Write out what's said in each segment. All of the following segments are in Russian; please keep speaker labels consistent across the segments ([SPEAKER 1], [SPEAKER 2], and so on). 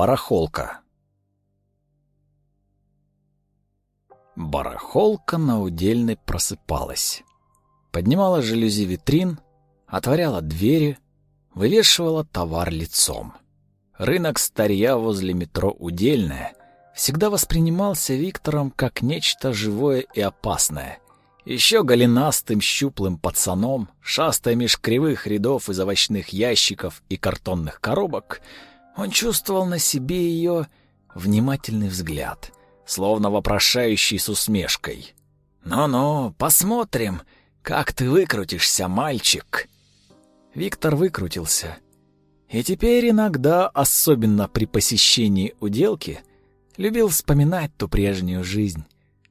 [SPEAKER 1] Барахолка. Барахолка на удельной просыпалась. Поднимала жалюзи витрин, отворяла двери, вывешивала товар лицом. Рынок старья возле метро Удельная всегда воспринимался Виктором как нечто живое и опасное. Еще голенастым щуплым пацаном, шастая меж кривых рядов из овощных ящиков и картонных коробок, он чувствовал на себе ее внимательный взгляд, словно вопрошающий с усмешкой. «Ну-ну, посмотрим, как ты выкрутишься, мальчик!» Виктор выкрутился. И теперь иногда, особенно при посещении уделки, любил вспоминать ту прежнюю жизнь,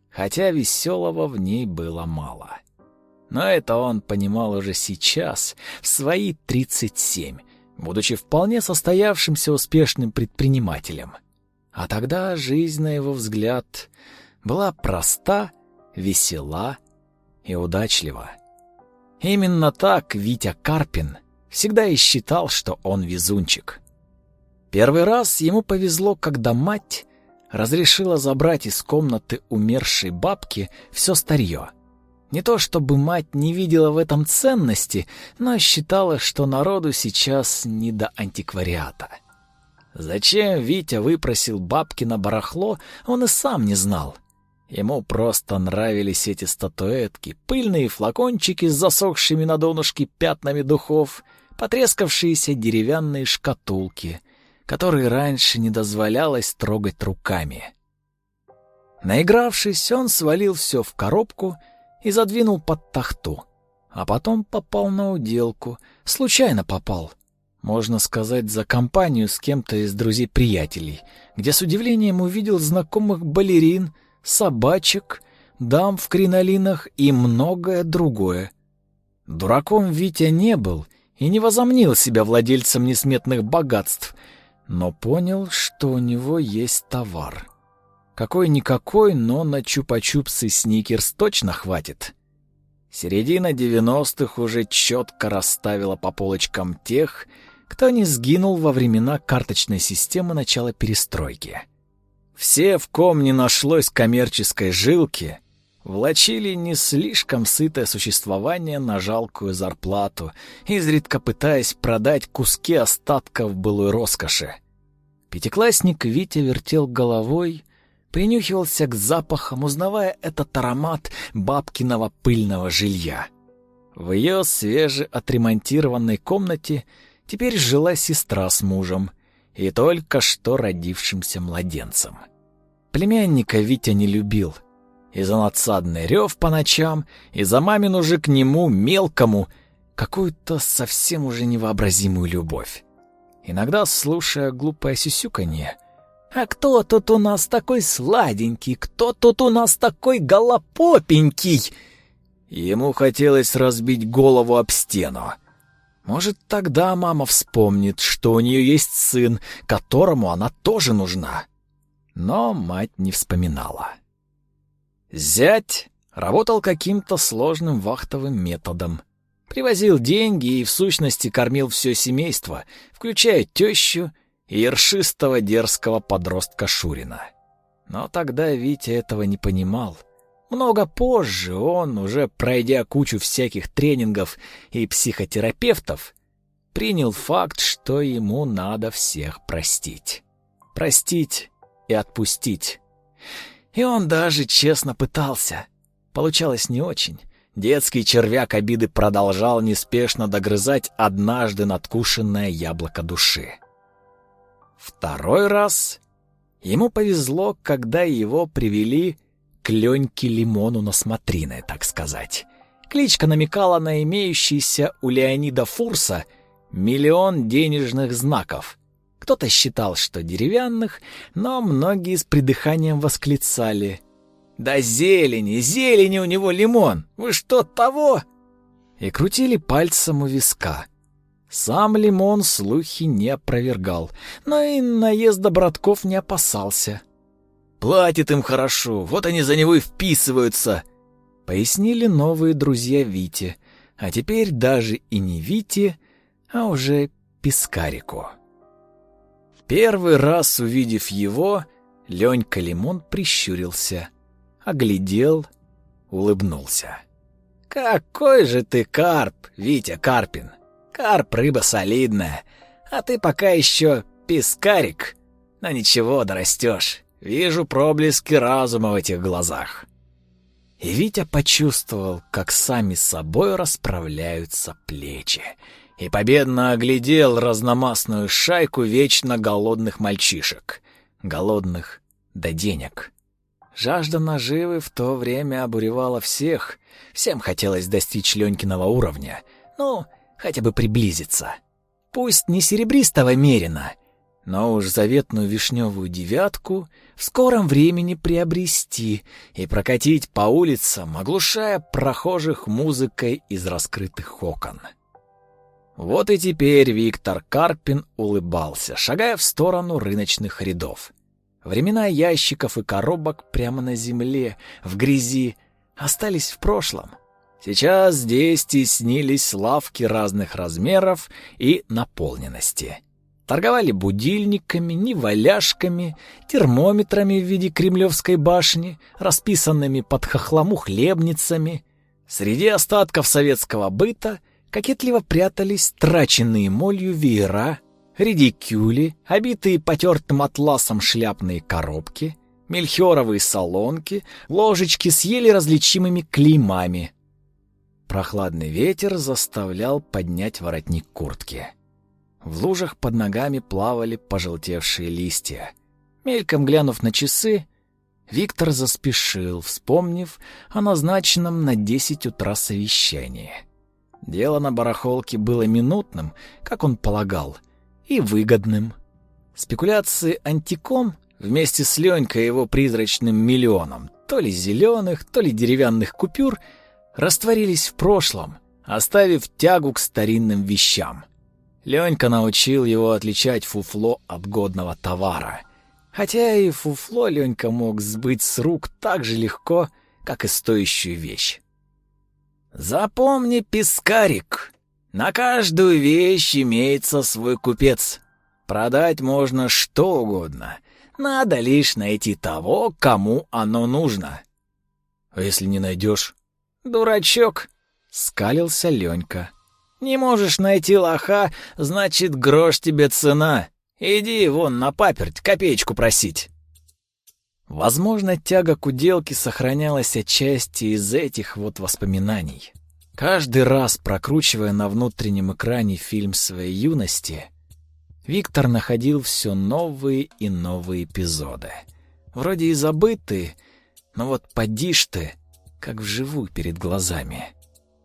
[SPEAKER 1] хотя веселого в ней было мало. Но это он понимал уже сейчас, в свои 37, будучи вполне состоявшимся успешным предпринимателем. А тогда жизнь, на его взгляд, была проста, весела и удачлива. Именно так Витя Карпин всегда и считал, что он везунчик. Первый раз ему повезло, когда мать разрешила забрать из комнаты умершей бабки все старье. Не то чтобы мать не видела в этом ценности, но считала, что народу сейчас не до антиквариата. Зачем Витя выпросил бабки на барахло, он и сам не знал. Ему просто нравились эти статуэтки, пыльные флакончики с засохшими на донышке пятнами духов, потрескавшиеся деревянные шкатулки, которые раньше не дозволялось трогать руками. Наигравшись, он свалил все в коробку и задвинул под тахту, а потом попал на уделку, случайно попал. Можно сказать, за компанию с кем-то из друзей-приятелей, где с удивлением увидел знакомых балерин — собачек, дам в кринолинах и многое другое. Дураком Витя не был и не возомнил себя владельцем несметных богатств, но понял, что у него есть товар. Какой-никакой, но на чупа-чупсы Сникерс точно хватит. Середина девяностых уже четко расставила по полочкам тех, кто не сгинул во времена карточной системы начала перестройки. Все, в ком не нашлось коммерческой жилки, влачили не слишком сытое существование на жалкую зарплату, изредка пытаясь продать куски остатков былой роскоши. Пятиклассник Витя вертел головой, принюхивался к запахам, узнавая этот аромат бабкиного пыльного жилья. В ее свежеотремонтированной комнате теперь жила сестра с мужем и только что родившимся младенцем. Племянника Витя не любил. И за надсадный рев по ночам, и за мамин уже к нему, мелкому, какую-то совсем уже невообразимую любовь. Иногда, слушая глупое сюсюканье, «А кто тут у нас такой сладенький? Кто тут у нас такой голопопенький?» Ему хотелось разбить голову об стену. Может, тогда мама вспомнит, что у нее есть сын, которому она тоже нужна но мать не вспоминала. Зять работал каким-то сложным вахтовым методом. Привозил деньги и, в сущности, кормил все семейство, включая тещу и ершистого дерзкого подростка Шурина. Но тогда Витя этого не понимал. Много позже он, уже пройдя кучу всяких тренингов и психотерапевтов, принял факт, что ему надо всех простить. Простить и отпустить. И он даже честно пытался. Получалось не очень. Детский червяк обиды продолжал неспешно догрызать однажды надкушенное яблоко души. Второй раз ему повезло, когда его привели к Леньке Лимону на смотрины, так сказать. Кличка намекала на имеющийся у Леонида Фурса миллион денежных знаков, кто-то считал, что деревянных, но многие с придыханием восклицали. «Да зелени, зелени у него лимон! Вы что, того?» И крутили пальцем у виска. Сам лимон слухи не опровергал, но и наезда братков не опасался. «Платит им хорошо, вот они за него и вписываются», — пояснили новые друзья Вити, а теперь даже и не Вити, а уже Пискарику. Первый раз увидев его, Ленька Лимон прищурился, оглядел, улыбнулся. «Какой же ты карп, Витя Карпин! Карп — рыба солидная, а ты пока еще пескарик. Но ничего, дорастешь. Вижу проблески разума в этих глазах». И Витя почувствовал, как сами собой расправляются плечи, и победно оглядел разномастную шайку вечно голодных мальчишек, голодных до денег. Жажда наживы в то время обуревала всех. Всем хотелось достичь Ленькиного уровня. Ну, хотя бы приблизиться. Пусть не серебристого мерина, но уж заветную вишневую девятку в скором времени приобрести и прокатить по улицам, оглушая прохожих музыкой из раскрытых окон. Вот и теперь Виктор Карпин улыбался, шагая в сторону рыночных рядов. Времена ящиков и коробок прямо на земле, в грязи, остались в прошлом. Сейчас здесь теснились лавки разных размеров и наполненности. Торговали будильниками, неваляшками, термометрами в виде кремлевской башни, расписанными под хохлому хлебницами. Среди остатков советского быта кокетливо прятались траченные молью веера, редикюли, обитые потертым атласом шляпные коробки, мельхиоровые солонки, ложечки с еле различимыми клеймами. Прохладный ветер заставлял поднять воротник куртки. В лужах под ногами плавали пожелтевшие листья. Мельком глянув на часы, Виктор заспешил, вспомнив о назначенном на десять утра совещании. Дело на барахолке было минутным, как он полагал — и выгодным. Спекуляции антиком вместе с Ленькой и его призрачным миллионом, то ли зеленых, то ли деревянных купюр, растворились в прошлом, оставив тягу к старинным вещам. Ленька научил его отличать фуфло от годного товара. Хотя и фуфло Ленька мог сбыть с рук так же легко, как и стоящую вещь. «Запомни, пескарик, на каждую вещь имеется свой купец. Продать можно что угодно. Надо лишь найти того, кому оно нужно. А если не найдешь? Дурачок, скалился Ленька. Не можешь найти лоха, значит, грош тебе цена. Иди вон на паперть копеечку просить. Возможно, тяга к уделке сохранялась отчасти из этих вот воспоминаний. Каждый раз, прокручивая на внутреннем экране фильм своей юности, Виктор находил все новые и новые эпизоды. Вроде и забытые, но вот поди ж ты, как вживую перед глазами.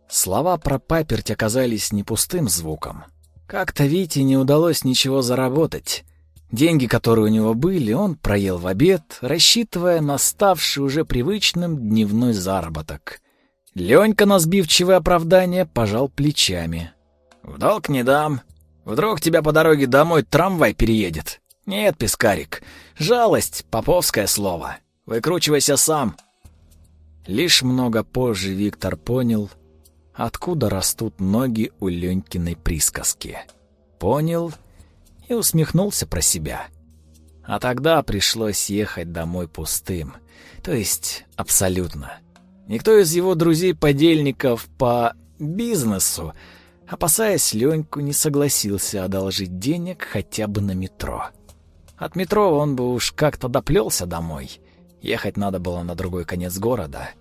[SPEAKER 1] Слова про паперть оказались не пустым звуком. Как-то Вите не удалось ничего заработать. Деньги, которые у него были, он проел в обед, рассчитывая на ставший уже привычным дневной заработок. Ленька на сбивчивое оправдание пожал плечами. «В долг не дам. Вдруг тебя по дороге домой трамвай переедет. Нет, пескарик, жалость — поповское слово. Выкручивайся сам». Лишь много позже Виктор понял, откуда растут ноги у Ленькиной присказки. Понял и усмехнулся про себя. А тогда пришлось ехать домой пустым, то есть абсолютно. Никто из его друзей-подельников по бизнесу, опасаясь Леньку, не согласился одолжить денег хотя бы на метро. От метро он бы уж как-то доплелся домой. Ехать надо было на другой конец города.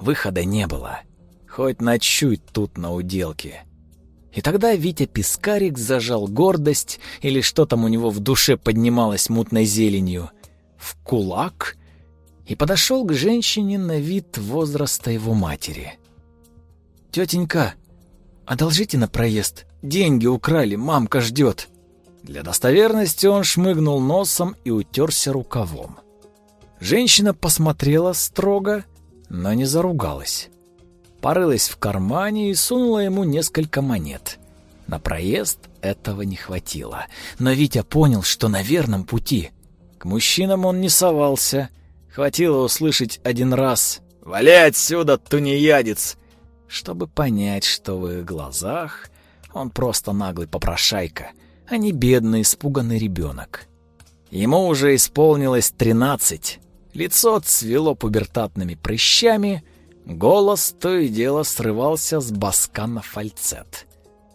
[SPEAKER 1] Выхода не было. Хоть ночуй тут на уделке. И тогда Витя Пискарик зажал гордость, или что там у него в душе поднималось мутной зеленью, в кулак и подошел к женщине на вид возраста его матери. «Тетенька, одолжите на проезд. Деньги украли, мамка ждет». Для достоверности он шмыгнул носом и утерся рукавом. Женщина посмотрела строго, но не заругалась. Порылась в кармане и сунула ему несколько монет. На проезд этого не хватило, но Витя понял, что на верном пути. К мужчинам он не совался, Хватило услышать один раз «Вали отсюда, тунеядец!» чтобы понять, что в их глазах он просто наглый попрошайка, а не бедный испуганный ребенок. Ему уже исполнилось тринадцать. Лицо цвело пубертатными прыщами, голос то и дело срывался с баска на фальцет.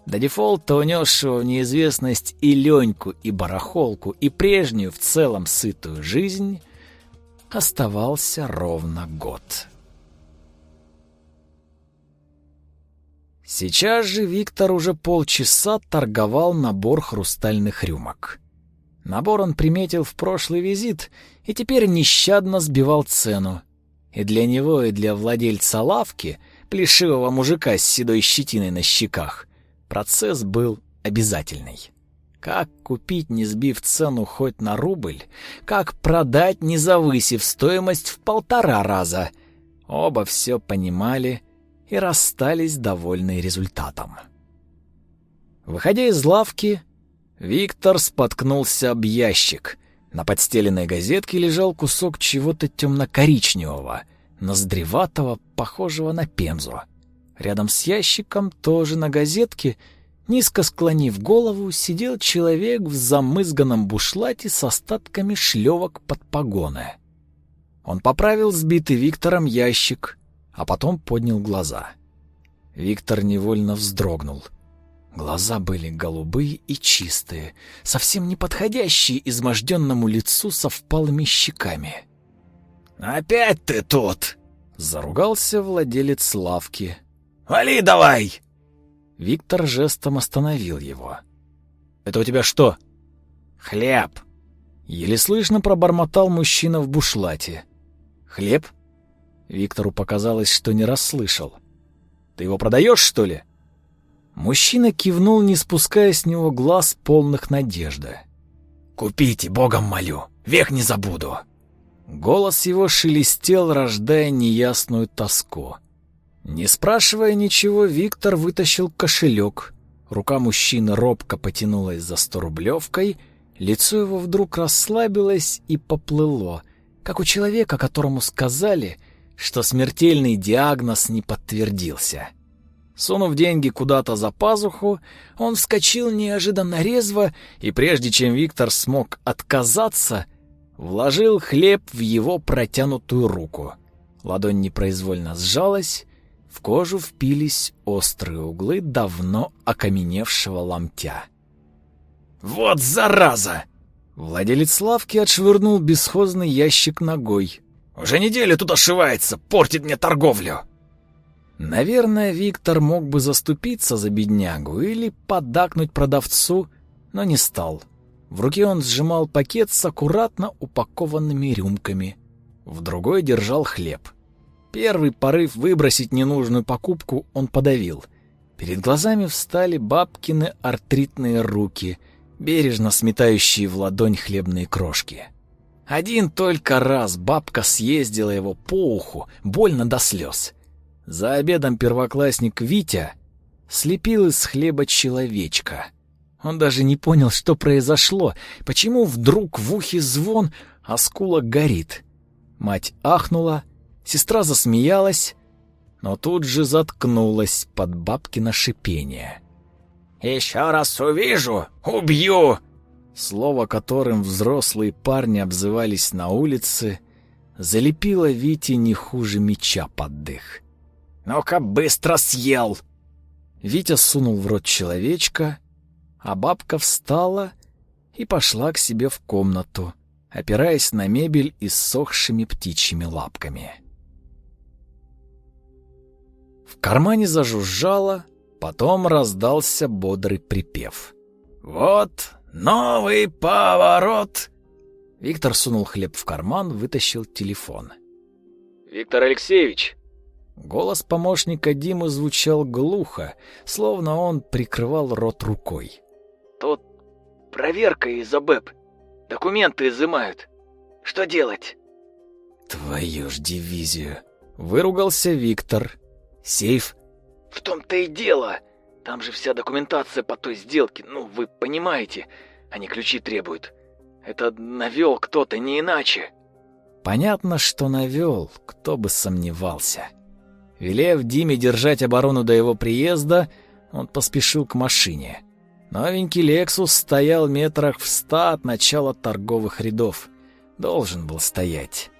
[SPEAKER 1] До дефолта унесшего в неизвестность и Леньку, и барахолку, и прежнюю в целом сытую жизнь оставался ровно год. Сейчас же Виктор уже полчаса торговал набор хрустальных рюмок. Набор он приметил в прошлый визит и теперь нещадно сбивал цену. И для него, и для владельца лавки, плешивого мужика с седой щетиной на щеках, процесс был обязательный. Как купить, не сбив цену хоть на рубль? Как продать, не завысив стоимость в полтора раза? Оба все понимали и расстались довольны результатом. Выходя из лавки, Виктор споткнулся об ящик. На подстеленной газетке лежал кусок чего-то темно-коричневого, ноздреватого, похожего на пемзу. Рядом с ящиком, тоже на газетке, низко склонив голову, сидел человек в замызганном бушлате с остатками шлевок под погоны. Он поправил сбитый Виктором ящик, а потом поднял глаза. Виктор невольно вздрогнул — Глаза были голубые и чистые, совсем не подходящие изможденному лицу со впалыми щеками.
[SPEAKER 2] «Опять ты тут!»
[SPEAKER 1] — заругался владелец лавки.
[SPEAKER 2] «Вали давай!»
[SPEAKER 1] Виктор жестом остановил его. «Это у тебя что?»
[SPEAKER 2] «Хлеб!»
[SPEAKER 1] Еле слышно пробормотал мужчина в бушлате. «Хлеб?» Виктору показалось, что не расслышал. «Ты его продаешь, что ли?» Мужчина кивнул, не спуская с него глаз полных надежды.
[SPEAKER 2] «Купите, богом молю, век не забуду!»
[SPEAKER 1] Голос его шелестел, рождая неясную тоску. Не спрашивая ничего, Виктор вытащил кошелек. Рука мужчины робко потянулась за сторублевкой, лицо его вдруг расслабилось и поплыло, как у человека, которому сказали, что смертельный диагноз не подтвердился. Сунув деньги куда-то за пазуху, он вскочил неожиданно резво, и прежде чем Виктор смог отказаться, вложил хлеб в его протянутую руку. Ладонь непроизвольно сжалась, в кожу впились острые углы давно окаменевшего ломтя.
[SPEAKER 2] «Вот зараза!»
[SPEAKER 1] Владелец лавки отшвырнул бесхозный ящик ногой.
[SPEAKER 2] «Уже неделю тут ошивается, портит мне торговлю!»
[SPEAKER 1] Наверное, Виктор мог бы заступиться за беднягу или поддакнуть продавцу, но не стал. В руке он сжимал пакет с аккуратно упакованными рюмками. В другой держал хлеб. Первый порыв выбросить ненужную покупку он подавил. Перед глазами встали бабкины артритные руки, бережно сметающие в ладонь хлебные крошки. Один только раз бабка съездила его по уху, больно до слез. За обедом первоклассник Витя слепил из хлеба человечка. Он даже не понял, что произошло, почему вдруг в ухе звон, а скула горит. Мать ахнула, сестра засмеялась, но тут же заткнулась под бабкино шипение.
[SPEAKER 2] «Еще раз увижу, убью!»
[SPEAKER 1] Слово, которым взрослые парни обзывались на улице, залепило Вите не хуже меча под дых.
[SPEAKER 2] «Ну-ка, быстро съел!»
[SPEAKER 1] Витя сунул в рот человечка, а бабка встала и пошла к себе в комнату, опираясь на мебель иссохшими птичьими лапками. В кармане зажужжало, потом раздался бодрый припев.
[SPEAKER 2] «Вот новый поворот!»
[SPEAKER 1] Виктор сунул хлеб в карман, вытащил телефон.
[SPEAKER 3] «Виктор Алексеевич!»
[SPEAKER 1] Голос помощника Димы звучал глухо, словно он прикрывал рот рукой.
[SPEAKER 3] «Тут проверка из ОБЭП. Документы изымают. Что делать?»
[SPEAKER 1] «Твою ж дивизию!» — выругался Виктор. «Сейф?»
[SPEAKER 3] «В том-то и дело. Там же вся документация по той сделке. Ну, вы понимаете. Они ключи требуют. Это навел кто-то, не иначе».
[SPEAKER 1] Понятно, что навел, кто бы сомневался. Велев Диме держать оборону до его приезда, он поспешил к машине. Новенький «Лексус» стоял метрах в ста от начала торговых рядов. Должен был стоять.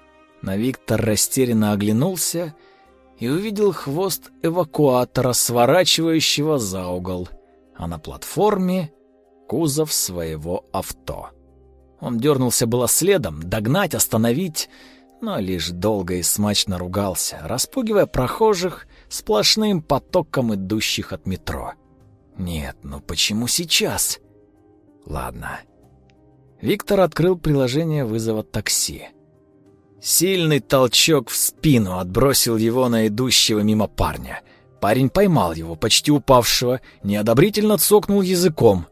[SPEAKER 1] Но Виктор растерянно оглянулся и увидел хвост эвакуатора, сворачивающего за угол, а на платформе — кузов своего авто. Он дернулся было следом, догнать, остановить, но лишь долго и смачно ругался, распугивая прохожих сплошным потоком идущих от метро. Нет, ну почему сейчас? Ладно. Виктор открыл приложение вызова такси. Сильный толчок в спину отбросил его на идущего мимо парня. Парень поймал его, почти упавшего, неодобрительно цокнул языком.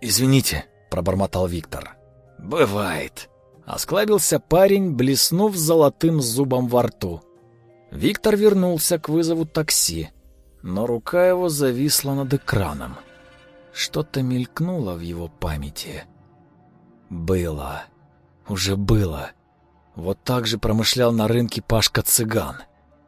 [SPEAKER 1] «Извините», — пробормотал Виктор. «Бывает», — осклабился парень, блеснув золотым зубом во рту. Виктор вернулся к вызову такси, но рука его зависла над экраном. Что-то мелькнуло в его памяти. Было. Уже было. Вот так же промышлял на рынке Пашка-цыган.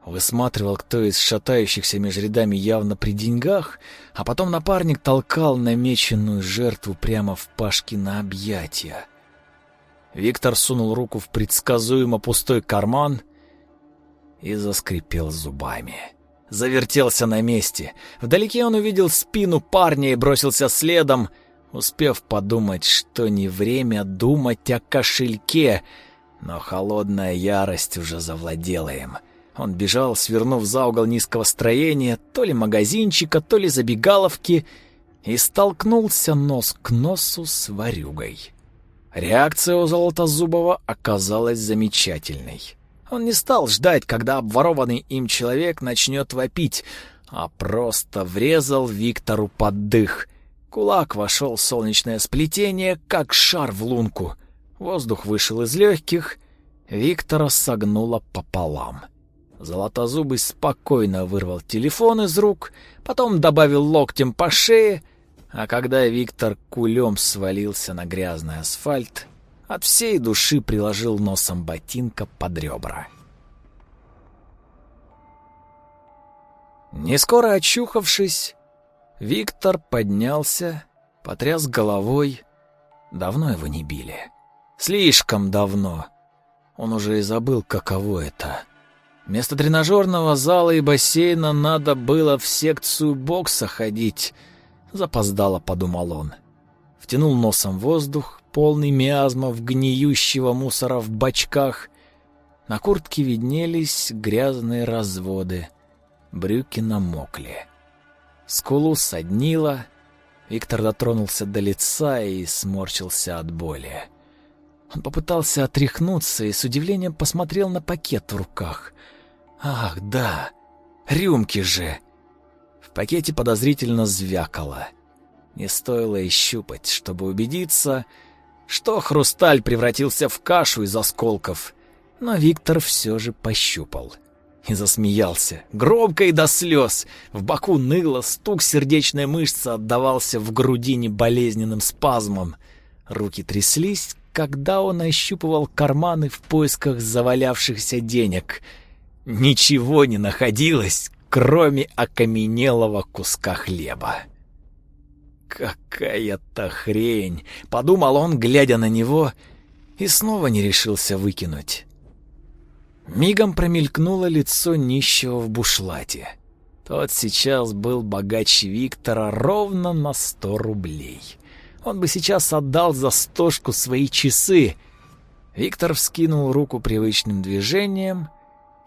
[SPEAKER 1] Высматривал, кто из шатающихся между рядами явно при деньгах, а потом напарник толкал намеченную жертву прямо в Пашкино объятия. Виктор сунул руку в предсказуемо пустой карман и заскрипел зубами. Завертелся на месте. Вдалеке он увидел спину парня и бросился следом, успев подумать, что не время думать о кошельке — но холодная ярость уже завладела им. Он бежал, свернув за угол низкого строения, то ли магазинчика, то ли забегаловки, и столкнулся нос к носу с ворюгой. Реакция у Золотозубова оказалась замечательной. Он не стал ждать, когда обворованный им человек начнет вопить, а просто врезал Виктору под дых. Кулак вошел в солнечное сплетение, как шар в лунку — Воздух вышел из легких, Виктора согнуло пополам. Золотозубый спокойно вырвал телефон из рук, потом добавил локтем по шее, а когда Виктор кулем свалился на грязный асфальт, от всей души приложил носом ботинка под ребра. Не скоро очухавшись, Виктор поднялся, потряс головой. Давно его не били. Слишком давно. Он уже и забыл, каково это. Вместо тренажерного зала и бассейна надо было в секцию бокса ходить. Запоздало, подумал он. Втянул носом воздух, полный миазмов гниющего мусора в бачках. На куртке виднелись грязные разводы. Брюки намокли. Скулу соднило. Виктор дотронулся до лица и сморщился от боли. Он попытался отряхнуться и с удивлением посмотрел на пакет в руках. «Ах, да! Рюмки же!» Пакете подозрительно звякало. Не стоило и щупать, чтобы убедиться, что хрусталь превратился в кашу из осколков. Но Виктор все же пощупал. И засмеялся, громко и до слез. В боку ныло, стук сердечной мышцы отдавался в грудине болезненным спазмом. Руки тряслись, когда он ощупывал карманы в поисках завалявшихся денег. Ничего не находилось, кроме окаменелого куска хлеба. «Какая-то хрень!» — подумал он, глядя на него, и снова не решился выкинуть. Мигом промелькнуло лицо нищего в бушлате. Тот сейчас был богаче Виктора ровно на сто рублей. Он бы сейчас отдал за стошку свои часы. Виктор вскинул руку привычным движением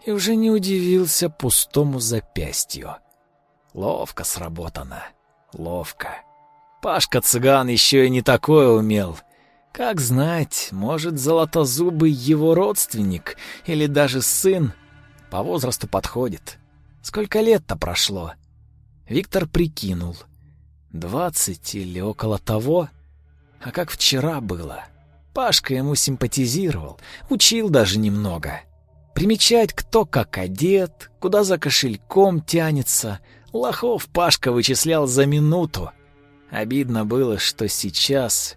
[SPEAKER 1] и уже не удивился пустому запястью. Ловко сработано. Ловко. Пашка-цыган еще и не такое умел. Как знать, может, Золотозубый его родственник или даже сын по возрасту подходит. Сколько лет-то прошло? Виктор прикинул — Двадцать или около того. А как вчера было. Пашка ему симпатизировал, учил даже немного. Примечать, кто как одет, куда за кошельком тянется. Лохов Пашка вычислял за минуту. Обидно было, что сейчас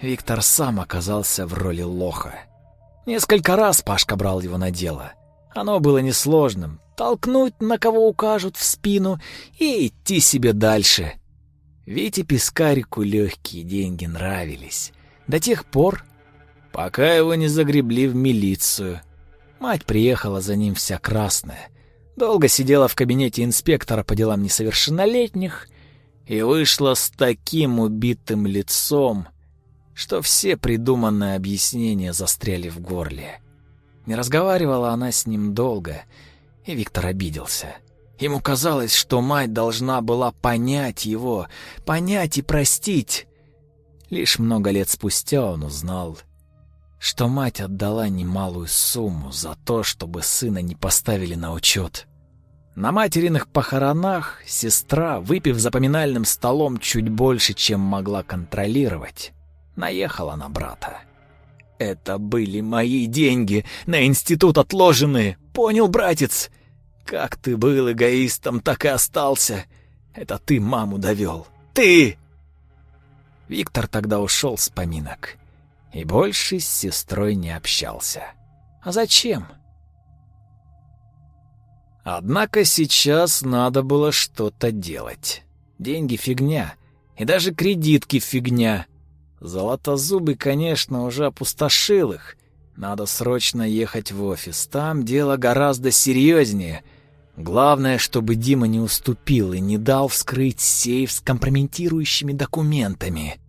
[SPEAKER 1] Виктор сам оказался в роли лоха. Несколько раз Пашка брал его на дело. Оно было несложным. Толкнуть, на кого укажут, в спину и идти себе дальше — Вите Пискарику легкие деньги нравились. До тех пор, пока его не загребли в милицию. Мать приехала за ним вся красная. Долго сидела в кабинете инспектора по делам несовершеннолетних и вышла с таким убитым лицом, что все придуманные объяснения застряли в горле. Не разговаривала она с ним долго, и Виктор обиделся. Ему казалось, что мать должна была понять его, понять и простить. Лишь много лет спустя он узнал, что мать отдала немалую сумму за то, чтобы сына не поставили на учет. На материных похоронах сестра, выпив за поминальным столом чуть больше, чем могла контролировать, наехала на брата. «Это были мои деньги, на институт отложенные, понял, братец? Как ты был эгоистом, так и остался. Это ты маму довел. Ты!» Виктор тогда ушел с поминок и больше с сестрой не общался. «А зачем?» Однако сейчас надо было что-то делать. Деньги фигня, и даже кредитки фигня. Золотозубый, конечно, уже опустошил их. Надо срочно ехать в офис, там дело гораздо серьезнее. Главное, чтобы Дима не уступил и не дал вскрыть сейф с компрометирующими документами.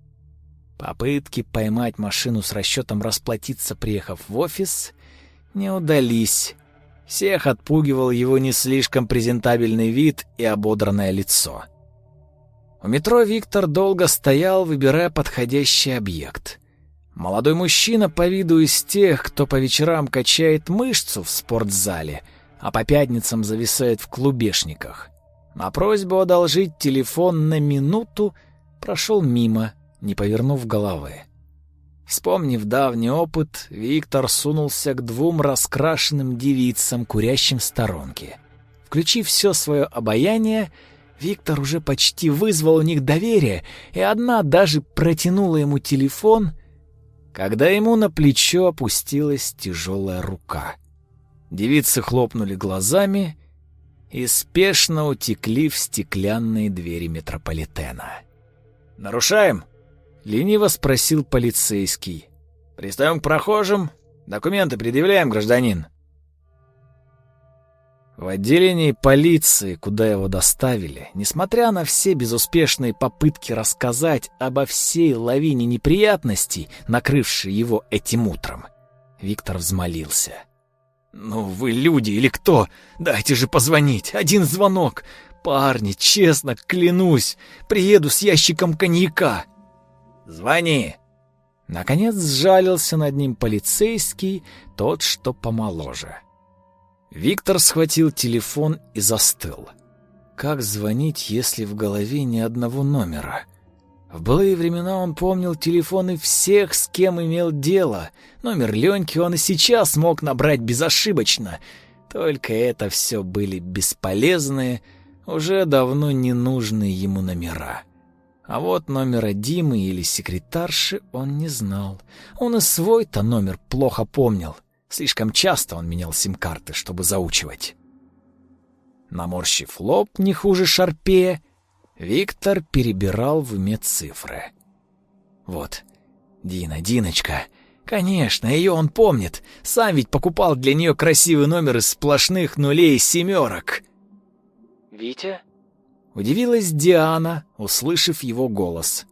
[SPEAKER 1] Попытки поймать машину с расчетом расплатиться, приехав в офис, не удались. Всех отпугивал его не слишком презентабельный вид и ободранное лицо. У метро Виктор долго стоял, выбирая подходящий объект. Молодой мужчина по виду из тех, кто по вечерам качает мышцу в спортзале, а по пятницам зависает в клубешниках. На просьбу одолжить телефон на минуту прошел мимо, не повернув головы. Вспомнив давний опыт, Виктор сунулся к двум раскрашенным девицам, курящим в сторонке. Включив все свое обаяние, Виктор уже почти вызвал у них доверие, и одна даже протянула ему телефон, когда ему на плечо опустилась тяжелая рука. Девицы хлопнули глазами и спешно утекли в стеклянные двери метрополитена. «Нарушаем?» Лениво спросил полицейский. «Пристаем к прохожим. Документы предъявляем, гражданин». В отделении полиции, куда его доставили, несмотря на все безуспешные попытки рассказать обо всей лавине неприятностей, накрывшей его этим утром, Виктор взмолился. «Ну вы люди или кто? Дайте же позвонить. Один звонок. Парни, честно, клянусь, приеду с ящиком коньяка. Звони!» Наконец сжалился над ним полицейский, тот, что помоложе. Виктор схватил телефон и застыл. Как звонить, если в голове ни одного номера? В былые времена он помнил телефоны всех, с кем имел дело. Номер Леньки он и сейчас мог набрать безошибочно. Только это все были бесполезные, уже давно ненужные ему номера. А вот номера Димы или секретарши он не знал. Он и свой-то номер плохо помнил. Слишком часто он менял сим-карты, чтобы заучивать. Наморщив лоб не хуже шарпея, Виктор перебирал в уме цифры. Вот, Дина, Диночка. Конечно, ее он помнит. Сам ведь покупал для нее красивый номер из сплошных нулей и семерок.
[SPEAKER 3] «Витя?»
[SPEAKER 1] Удивилась Диана, услышав его голос.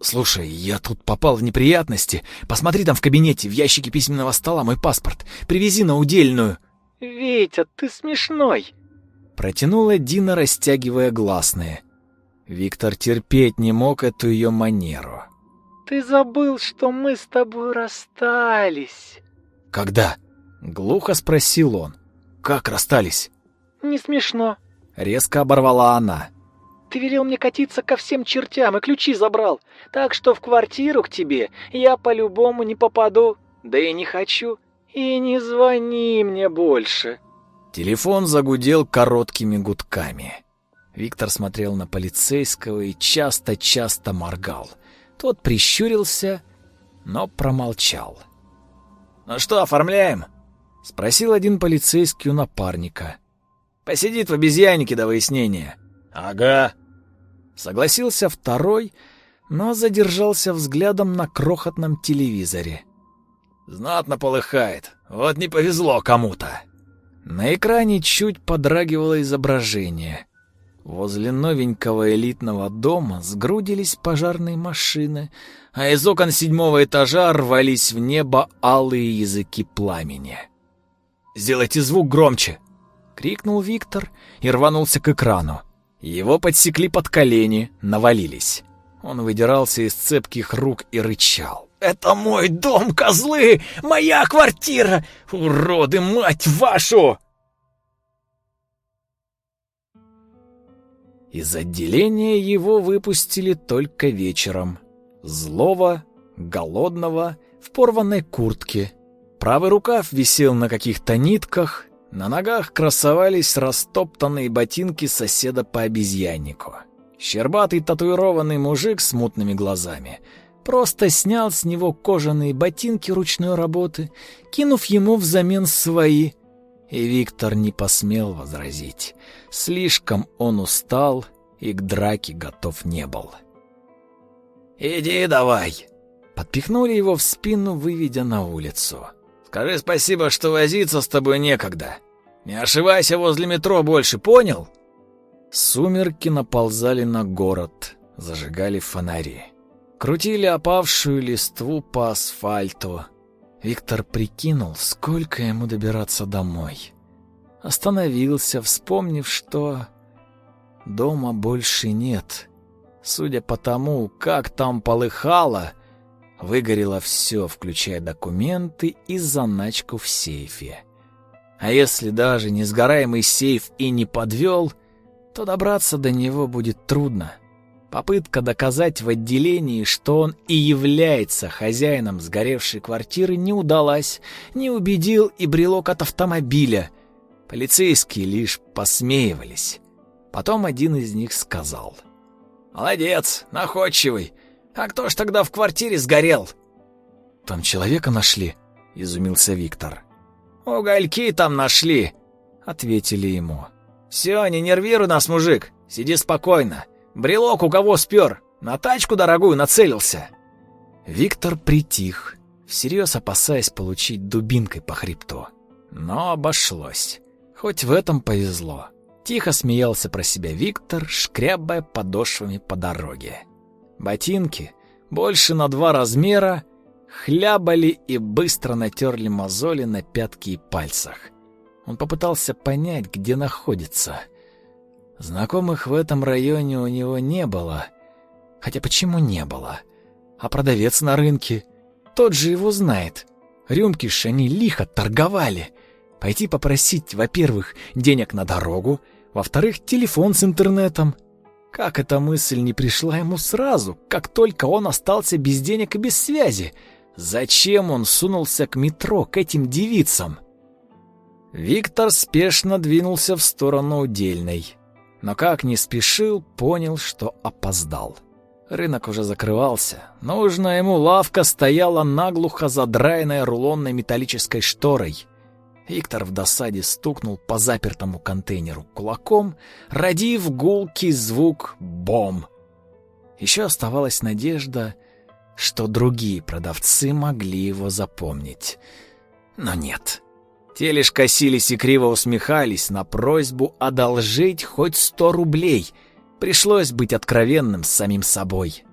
[SPEAKER 1] «Слушай, я тут попал в неприятности. Посмотри там в кабинете, в ящике письменного стола мой паспорт. Привези на удельную».
[SPEAKER 3] «Витя, ты смешной!»
[SPEAKER 1] Протянула Дина, растягивая гласные. Виктор терпеть не мог эту ее манеру.
[SPEAKER 3] «Ты забыл, что мы с тобой расстались?»
[SPEAKER 1] «Когда?» — глухо спросил он. «Как расстались?»
[SPEAKER 3] «Не смешно.
[SPEAKER 1] Резко оборвала она.
[SPEAKER 3] Ты велел мне катиться ко всем чертям и ключи забрал, так что в квартиру к тебе я по-любому не попаду, да и не хочу, и не звони мне больше».
[SPEAKER 1] Телефон загудел короткими гудками. Виктор смотрел на полицейского и часто-часто моргал. Тот прищурился, но промолчал. «Ну что, оформляем?» — спросил один полицейский у напарника. Посидит в обезьяннике до выяснения.
[SPEAKER 2] Ага.
[SPEAKER 1] Согласился второй, но задержался взглядом на крохотном телевизоре.
[SPEAKER 2] Знатно полыхает. Вот не повезло кому-то.
[SPEAKER 1] На экране чуть подрагивало изображение. Возле новенького элитного дома сгрудились пожарные машины, а из окон седьмого этажа рвались в небо алые языки пламени.
[SPEAKER 2] «Сделайте звук громче!»
[SPEAKER 1] — крикнул Виктор и рванулся к экрану. Его подсекли под колени, навалились. Он выдирался из цепких рук и рычал.
[SPEAKER 2] «Это мой дом, козлы! Моя квартира! Уроды, мать вашу!»
[SPEAKER 1] Из отделения его выпустили только вечером. Злого, голодного, в порванной куртке. Правый рукав висел на каких-то нитках, на ногах красовались растоптанные ботинки соседа по обезьяннику. Щербатый татуированный мужик с мутными глазами просто снял с него кожаные ботинки ручной работы, кинув ему взамен свои. И Виктор не посмел возразить. Слишком он устал и к драке готов не был.
[SPEAKER 2] «Иди давай!»
[SPEAKER 1] Подпихнули его в спину, выведя на улицу.
[SPEAKER 2] «Скажи спасибо, что возиться с тобой некогда. Не ошибайся возле метро больше, понял?»
[SPEAKER 1] Сумерки наползали на город, зажигали фонари. Крутили опавшую листву по асфальту. Виктор прикинул, сколько ему добираться домой. Остановился, вспомнив, что дома больше нет. Судя по тому, как там полыхало, выгорело все, включая документы и заначку в сейфе. А если даже несгораемый сейф и не подвел, то добраться до него будет трудно. Попытка доказать в отделении, что он и является хозяином сгоревшей квартиры, не удалась, не убедил и брелок от автомобиля. Полицейские лишь посмеивались. Потом один из них сказал.
[SPEAKER 2] «Молодец, находчивый. А кто ж тогда в квартире сгорел?»
[SPEAKER 1] «Там человека нашли», — изумился Виктор.
[SPEAKER 2] «Угольки там нашли», — ответили ему. «Все, не нервируй нас, мужик, сиди спокойно. Брелок у кого спер? На тачку дорогую нацелился».
[SPEAKER 1] Виктор притих, всерьез опасаясь получить дубинкой по хребту. Но обошлось. Хоть в этом повезло. Тихо смеялся про себя Виктор, шкрябая подошвами по дороге. Ботинки, больше на два размера, хлябали и быстро натерли мозоли на пятки и пальцах. Он попытался понять, где находится. Знакомых в этом районе у него не было. Хотя почему не было? А продавец на рынке? Тот же его знает. Рюмки ж они лихо торговали. Пойти попросить, во-первых, денег на дорогу, во-вторых, телефон с интернетом. Как эта мысль не пришла ему сразу, как только он остался без денег и без связи? Зачем он сунулся к метро, к этим девицам? Виктор спешно двинулся в сторону удельной. Но как не спешил, понял, что опоздал. Рынок уже закрывался. Нужная ему лавка стояла наглухо задраенная рулонной металлической шторой. Виктор в досаде стукнул по запертому контейнеру кулаком, родив гулкий звук «бом». Еще оставалась надежда, что другие продавцы могли его запомнить. Но нет. Те лишь косились и криво усмехались на просьбу одолжить хоть сто рублей. Пришлось быть откровенным с самим собой.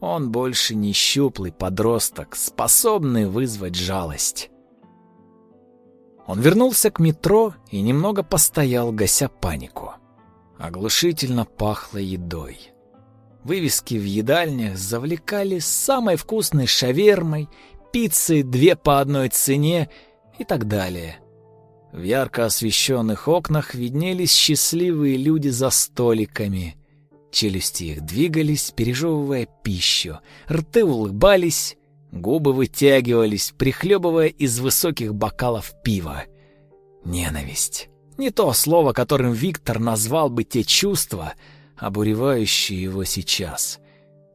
[SPEAKER 1] Он больше не щуплый подросток, способный вызвать жалость. Он вернулся к метро и немного постоял, гася панику. Оглушительно пахло едой. Вывески в едальнях завлекали самой вкусной шавермой, пиццей две по одной цене и так далее. В ярко освещенных окнах виднелись счастливые люди за столиками. Челюсти их двигались, пережевывая пищу, рты улыбались, губы вытягивались, прихлебывая из высоких бокалов пива. Ненависть. Не то слово, которым Виктор назвал бы те чувства, обуревающие его сейчас.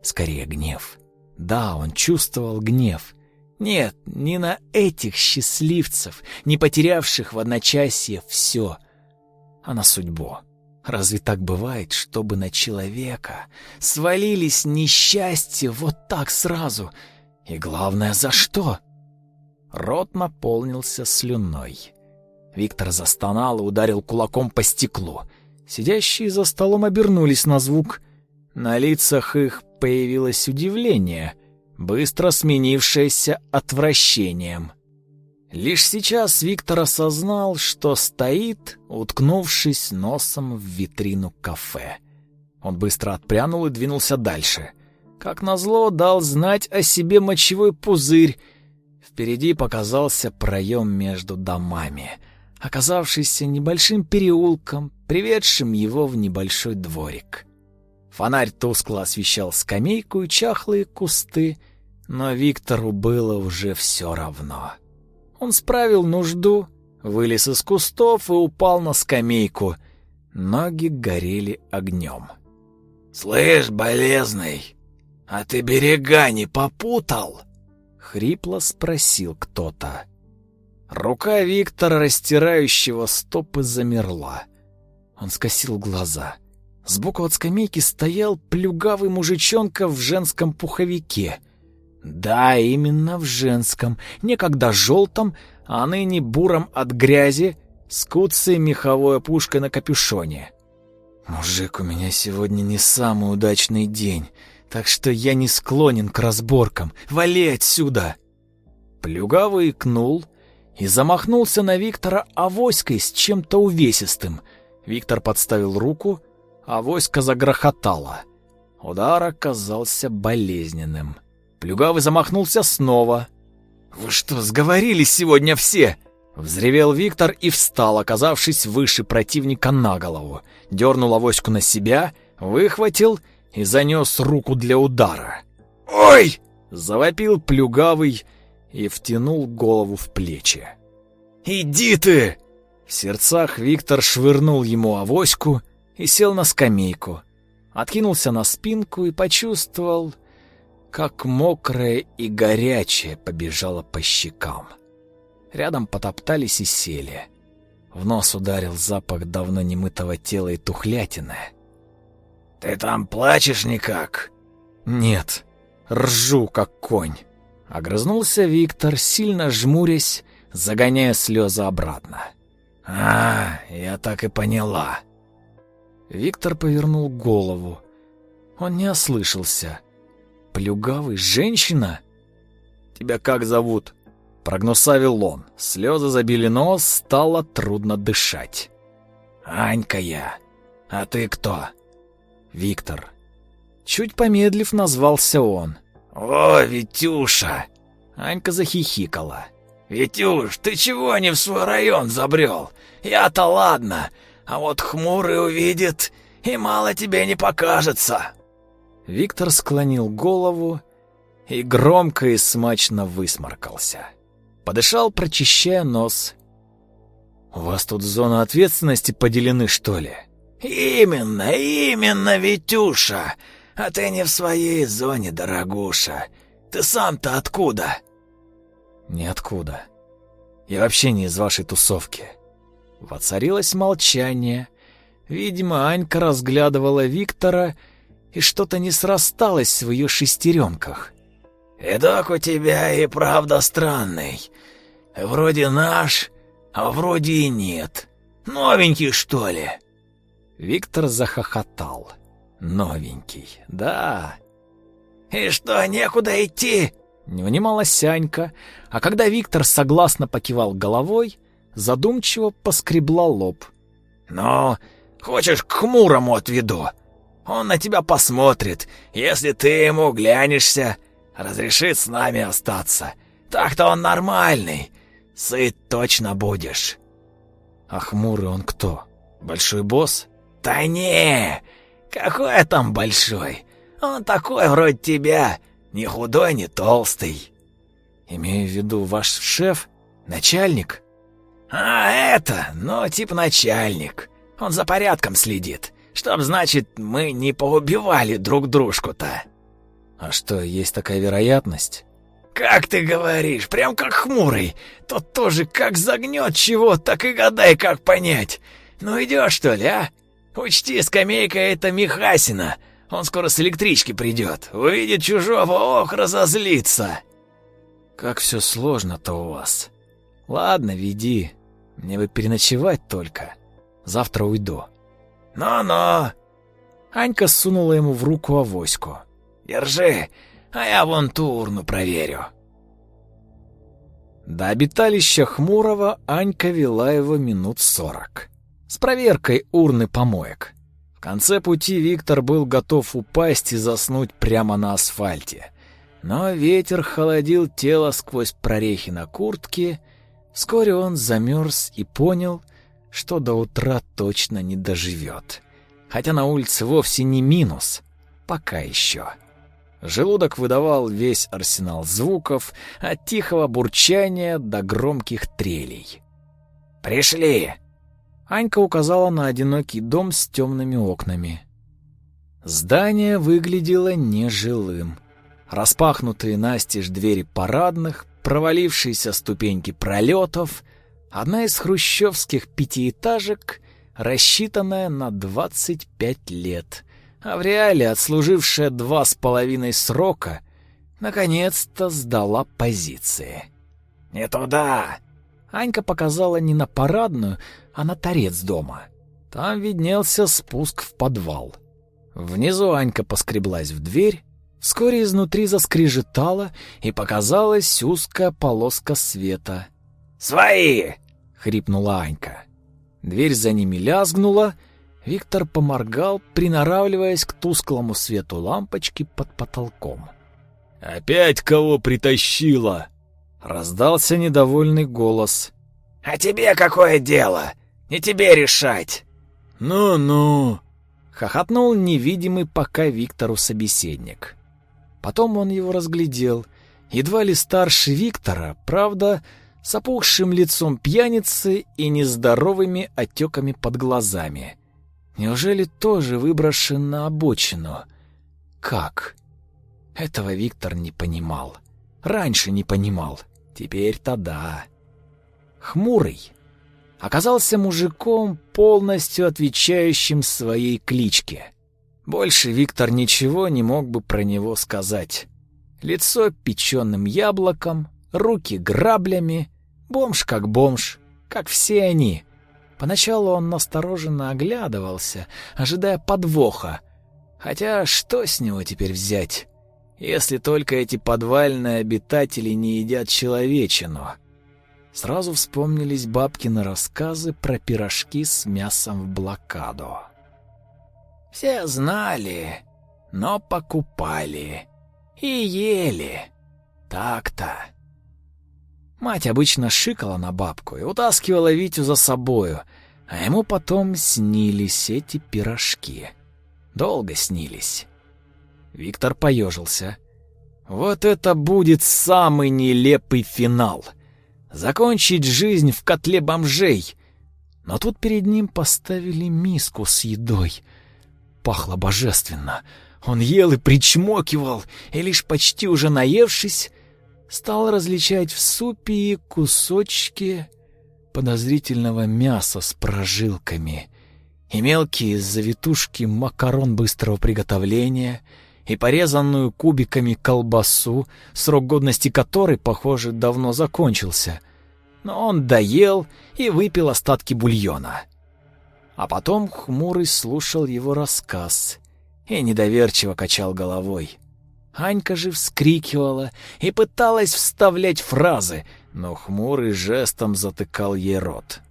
[SPEAKER 1] Скорее, гнев. Да, он чувствовал гнев, нет, не на этих счастливцев, не потерявших в одночасье все, а на судьбу. Разве так бывает, чтобы на человека свалились несчастья вот так сразу? И главное, за что? Рот наполнился слюной. Виктор застонал и ударил кулаком по стеклу. Сидящие за столом обернулись на звук. На лицах их появилось удивление, быстро сменившееся отвращением. Лишь сейчас Виктор осознал, что стоит, уткнувшись носом в витрину кафе. Он быстро отпрянул и двинулся дальше. Как назло, дал знать о себе мочевой пузырь. Впереди показался проем между домами, оказавшийся небольшим переулком, приведшим его в небольшой дворик. Фонарь тускло освещал скамейку и чахлые кусты, но Виктору было уже все равно. Он справил нужду, вылез из кустов и упал на скамейку. Ноги горели огнем.
[SPEAKER 2] «Слышь, болезный, а ты берега не попутал?»
[SPEAKER 1] — хрипло спросил кто-то. Рука Виктора, растирающего стопы, замерла. Он скосил глаза. Сбоку от скамейки стоял плюгавый мужичонка в женском пуховике. Да, именно в женском, некогда желтом, а ныне буром от грязи, с куцей меховой опушкой на капюшоне. «Мужик, у меня сегодня не самый удачный день, так что я не склонен к разборкам. Вали отсюда!» Плюгавый икнул и замахнулся на Виктора авоськой с чем-то увесистым. Виктор подставил руку, авоська загрохотала. Удар оказался болезненным. Плюгавый замахнулся снова. «Вы что, сговорились сегодня все?» Взревел Виктор и встал, оказавшись выше противника на голову. Дернул авоську на себя, выхватил и занес руку для удара.
[SPEAKER 2] «Ой!»
[SPEAKER 1] — завопил Плюгавый и втянул голову в плечи. «Иди ты!» В сердцах Виктор швырнул ему авоську и сел на скамейку. Откинулся на спинку и почувствовал, как мокраое и горячее побежало по щекам. Рядом потоптались и сели. В нос ударил запах давно немытого тела и тухлятины.
[SPEAKER 2] «Ты там плачешь никак?»
[SPEAKER 1] «Нет, ржу, как конь». Огрызнулся Виктор, сильно жмурясь, загоняя слезы обратно.
[SPEAKER 2] «А, я так и поняла».
[SPEAKER 1] Виктор повернул голову. Он не ослышался. Плюгавый, женщина? Тебя как зовут? Прогнусавил он. Слезы забили нос, стало трудно дышать.
[SPEAKER 2] Анька я. А ты кто?
[SPEAKER 1] Виктор. Чуть помедлив, назвался он.
[SPEAKER 2] О, Витюша!
[SPEAKER 1] Анька захихикала.
[SPEAKER 2] «Витюш, ты чего не в свой район забрел? Я-то ладно, а вот хмурый увидит, и мало тебе не покажется».
[SPEAKER 1] Виктор склонил голову и громко и смачно высморкался. Подышал, прочищая нос. «У вас тут зона ответственности поделены, что ли?»
[SPEAKER 2] «Именно, именно, Витюша! А ты не в своей зоне, дорогуша. Ты сам-то откуда?»
[SPEAKER 1] «Ниоткуда. Я вообще не из вашей тусовки». Воцарилось молчание. Видимо, Анька разглядывала Виктора и что-то не срасталось в ее шестеренках.
[SPEAKER 2] «Видок у тебя и правда странный. Вроде наш, а вроде и нет. Новенький, что ли?»
[SPEAKER 1] Виктор захохотал. «Новенький, да».
[SPEAKER 2] «И что, некуда идти?»
[SPEAKER 1] Не унималась Сянька, а когда Виктор согласно покивал головой, задумчиво поскребла лоб.
[SPEAKER 2] «Ну, хочешь, к хмурому отведу? Он на тебя посмотрит. Если ты ему глянешься, разрешит с нами остаться. Так-то он нормальный. Сыт точно будешь.
[SPEAKER 1] А хмурый он кто? Большой босс?
[SPEAKER 2] Да не, какой там большой? Он такой вроде тебя, ни худой, ни толстый.
[SPEAKER 1] Имею в виду ваш шеф, начальник?
[SPEAKER 2] А это, ну, типа начальник. Он за порядком следит. Чтоб, значит, мы не поубивали друг дружку-то.
[SPEAKER 1] А что, есть такая вероятность?
[SPEAKER 2] Как ты говоришь, прям как хмурый. Тот тоже как загнет чего, так и гадай, как понять. Ну идешь, что ли, а? Учти, скамейка — это Михасина. Он скоро с электрички придет. Увидит чужого, ох, разозлится.
[SPEAKER 1] Как все сложно-то у вас. Ладно, веди. Мне бы переночевать только. Завтра уйду.
[SPEAKER 2] Но-но.
[SPEAKER 1] Анька сунула ему в руку авоську.
[SPEAKER 2] Держи, а я вон ту урну проверю.
[SPEAKER 1] До обиталища Хмурого Анька вела его минут сорок. С проверкой урны помоек. В конце пути Виктор был готов упасть и заснуть прямо на асфальте. Но ветер холодил тело сквозь прорехи на куртке. Вскоре он замерз и понял, что до утра точно не доживет. Хотя на улице вовсе не минус. Пока еще. Желудок выдавал весь арсенал звуков, от тихого бурчания до громких трелей.
[SPEAKER 2] «Пришли!»
[SPEAKER 1] Анька указала на одинокий дом с темными окнами. Здание выглядело нежилым. Распахнутые настежь двери парадных, провалившиеся ступеньки пролетов, одна из хрущевских пятиэтажек, рассчитанная на 25 лет, а в реале отслужившая два с половиной срока, наконец-то сдала позиции.
[SPEAKER 2] «Не туда!»
[SPEAKER 1] Анька показала не на парадную, а на торец дома. Там виднелся спуск в подвал. Внизу Анька поскреблась в дверь, вскоре изнутри заскрежетала, и показалась узкая полоска света.
[SPEAKER 2] «Свои!»
[SPEAKER 1] — хрипнула Анька. Дверь за ними лязгнула, Виктор поморгал, приноравливаясь к тусклому свету лампочки под потолком.
[SPEAKER 2] «Опять кого притащила?»
[SPEAKER 1] Раздался недовольный голос.
[SPEAKER 2] «А тебе какое дело? Не тебе решать!»
[SPEAKER 1] «Ну-ну!» — хохотнул невидимый пока Виктору собеседник. Потом он его разглядел. Едва ли старше Виктора, правда, с опухшим лицом пьяницы и нездоровыми отеками под глазами. Неужели тоже выброшен на обочину? Как? Этого Виктор не понимал. Раньше не понимал. Теперь-то да. Хмурый оказался мужиком, полностью отвечающим своей кличке. Больше Виктор ничего не мог бы про него сказать. Лицо печеным яблоком, руки граблями, бомж как бомж, как все они. Поначалу он настороженно оглядывался, ожидая подвоха. Хотя что с него теперь взять? Если только эти подвальные обитатели не едят человечину. Сразу вспомнились бабкины рассказы про пирожки с мясом в блокаду.
[SPEAKER 2] Все знали, но покупали и ели. Так-то.
[SPEAKER 1] Мать обычно шикала на бабку и утаскивала Витю за собою, а ему потом снились эти пирожки. Долго снились. Виктор поежился. Вот это будет самый нелепый финал. Закончить жизнь в котле бомжей. Но тут перед ним поставили миску с едой. Пахло божественно. Он ел и причмокивал, и лишь почти уже наевшись, стал различать в супе кусочки подозрительного мяса с прожилками и мелкие завитушки макарон быстрого приготовления — и порезанную кубиками колбасу, срок годности которой, похоже, давно закончился. Но он доел и выпил остатки бульона. А потом хмурый слушал его рассказ и недоверчиво качал головой. Анька же вскрикивала и пыталась вставлять фразы, но хмурый жестом затыкал ей рот.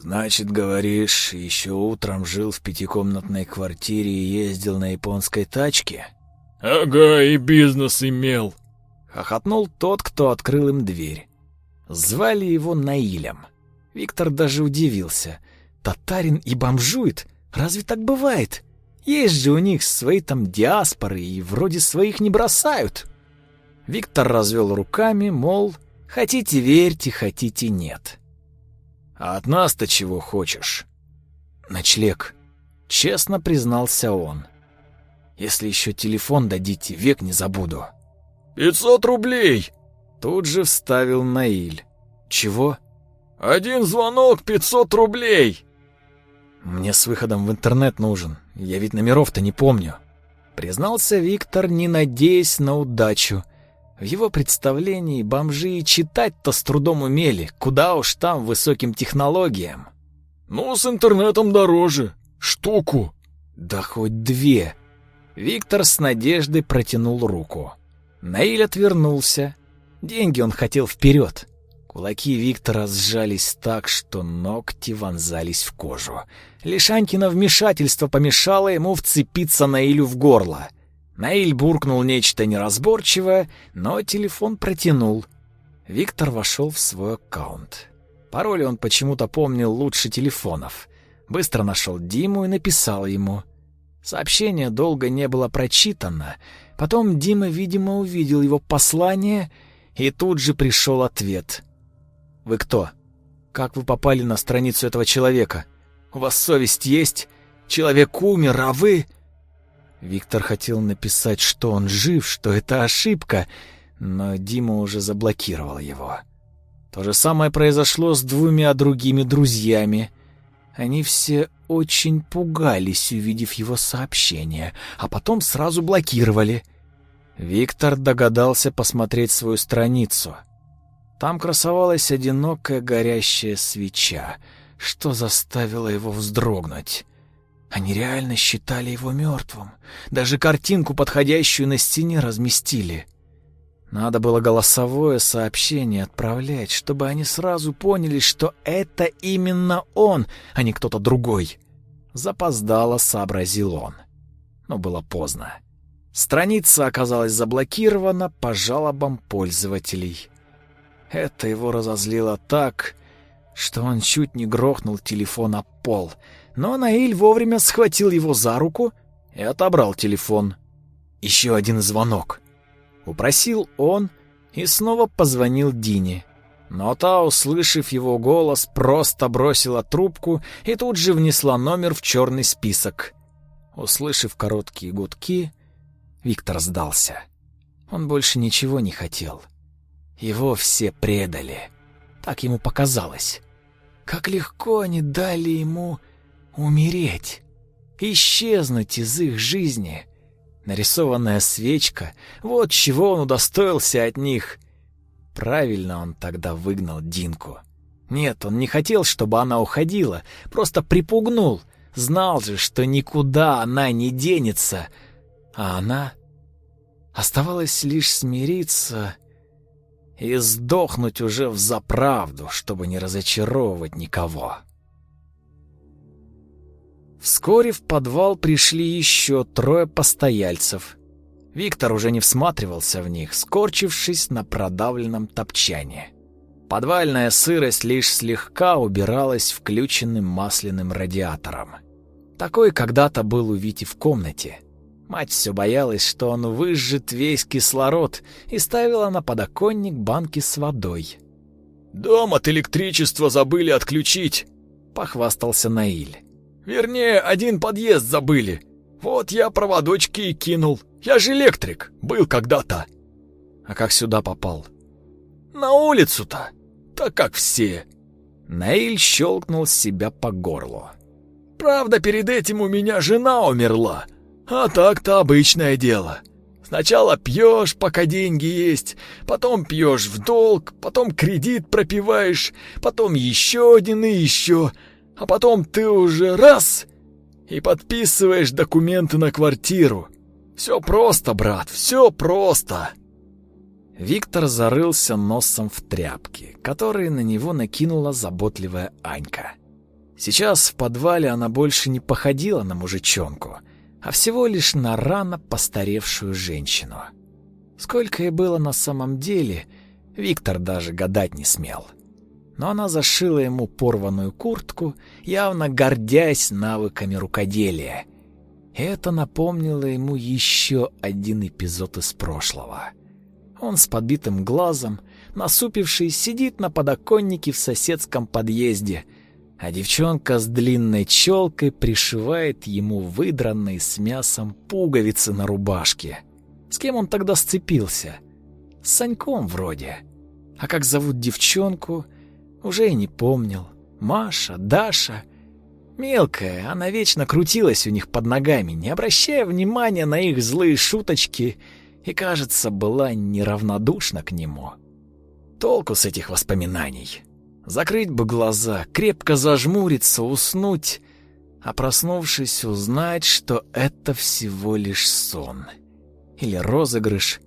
[SPEAKER 1] «Значит, говоришь, еще утром жил в пятикомнатной квартире и ездил на японской тачке?»
[SPEAKER 2] «Ага, и бизнес имел», —
[SPEAKER 1] хохотнул тот, кто открыл им дверь. Звали его Наилем. Виктор даже удивился. Татарин и бомжует? Разве так бывает? Есть же у них свои там диаспоры, и вроде своих не бросают. Виктор развел руками, мол, хотите верьте, хотите нет. А от нас-то чего хочешь? Ночлег. Честно признался он. Если еще телефон дадите, век не забуду.
[SPEAKER 2] «Пятьсот рублей!»
[SPEAKER 1] Тут же вставил Наиль. «Чего?»
[SPEAKER 2] «Один звонок, пятьсот рублей!»
[SPEAKER 1] Мне с выходом в интернет нужен. Я ведь номеров-то не помню. Признался Виктор, не надеясь на удачу. В его представлении бомжи читать-то с трудом умели, куда уж там высоким технологиям.
[SPEAKER 2] «Ну, с интернетом дороже. Штуку».
[SPEAKER 1] «Да хоть две». Виктор с надеждой протянул руку. Наиль отвернулся. Деньги он хотел вперед. Кулаки Виктора сжались так, что ногти вонзались в кожу. Лишанькино вмешательство помешало ему вцепиться Наилю в горло. Наиль буркнул нечто неразборчивое, но телефон протянул. Виктор вошел в свой аккаунт. Пароль он почему-то помнил лучше телефонов. Быстро нашел Диму и написал ему. Сообщение долго не было прочитано. Потом Дима, видимо, увидел его послание, и тут же пришел ответ. «Вы кто? Как вы попали на страницу этого человека? У вас совесть есть? Человек умер, а вы...» Виктор хотел написать, что он жив, что это ошибка, но Дима уже заблокировал его. То же самое произошло с двумя другими друзьями. Они все очень пугались, увидев его сообщение, а потом сразу блокировали. Виктор догадался посмотреть свою страницу. Там красовалась одинокая горящая свеча, что заставило его вздрогнуть. Они реально считали его мертвым. Даже картинку, подходящую на стене, разместили. Надо было голосовое сообщение отправлять, чтобы они сразу поняли, что это именно он, а не кто-то другой. Запоздало сообразил он. Но было поздно. Страница оказалась заблокирована по жалобам пользователей. Это его разозлило так, что он чуть не грохнул телефон о пол — но Наиль вовремя схватил его за руку и отобрал телефон. Еще один звонок. Упросил он и снова позвонил Дине. Но та, услышав его голос, просто бросила трубку и тут же внесла номер в черный список. Услышав короткие гудки, Виктор сдался. Он больше ничего не хотел. Его все предали. Так ему показалось. Как легко они дали ему Умереть. Исчезнуть из их жизни. Нарисованная свечка — вот чего он удостоился от них. Правильно он тогда выгнал Динку. Нет, он не хотел, чтобы она уходила, просто припугнул. Знал же, что никуда она не денется. А она... Оставалось лишь смириться и сдохнуть уже в заправду, чтобы не разочаровывать никого. Вскоре в подвал пришли еще трое постояльцев. Виктор уже не всматривался в них, скорчившись на продавленном топчане. Подвальная сырость лишь слегка убиралась включенным масляным радиатором. Такой когда-то был у Вити в комнате. Мать все боялась, что он выжжет весь кислород, и ставила на подоконник банки с водой.
[SPEAKER 2] «Дом от электричества забыли отключить», — похвастался Наиль. Вернее, один подъезд забыли. Вот я проводочки и кинул. Я же электрик, был когда-то.
[SPEAKER 1] А как сюда попал?
[SPEAKER 2] На улицу-то. Так как все.
[SPEAKER 1] Наиль щелкнул себя по горлу.
[SPEAKER 2] Правда, перед этим у меня жена умерла. А так-то обычное дело. Сначала пьешь, пока деньги есть, потом пьешь в долг, потом кредит пропиваешь, потом еще один и еще а потом ты уже раз и подписываешь документы на квартиру. Все просто, брат, все просто.
[SPEAKER 1] Виктор зарылся носом в тряпки, которые на него накинула заботливая Анька. Сейчас в подвале она больше не походила на мужичонку, а всего лишь на рано постаревшую женщину. Сколько ей было на самом деле, Виктор даже гадать не смел. — но она зашила ему порванную куртку, явно гордясь навыками рукоделия. Это напомнило ему еще один эпизод из прошлого. Он с подбитым глазом, насупившись, сидит на подоконнике в соседском подъезде, а девчонка с длинной челкой пришивает ему выдранные с мясом пуговицы на рубашке. С кем он тогда сцепился? С Саньком вроде. А как зовут девчонку — уже и не помнил. Маша, Даша. Мелкая, она вечно крутилась у них под ногами, не обращая внимания на их злые шуточки и, кажется, была неравнодушна к нему. Толку с этих воспоминаний. Закрыть бы глаза, крепко зажмуриться, уснуть, а проснувшись узнать, что это всего лишь сон. Или розыгрыш.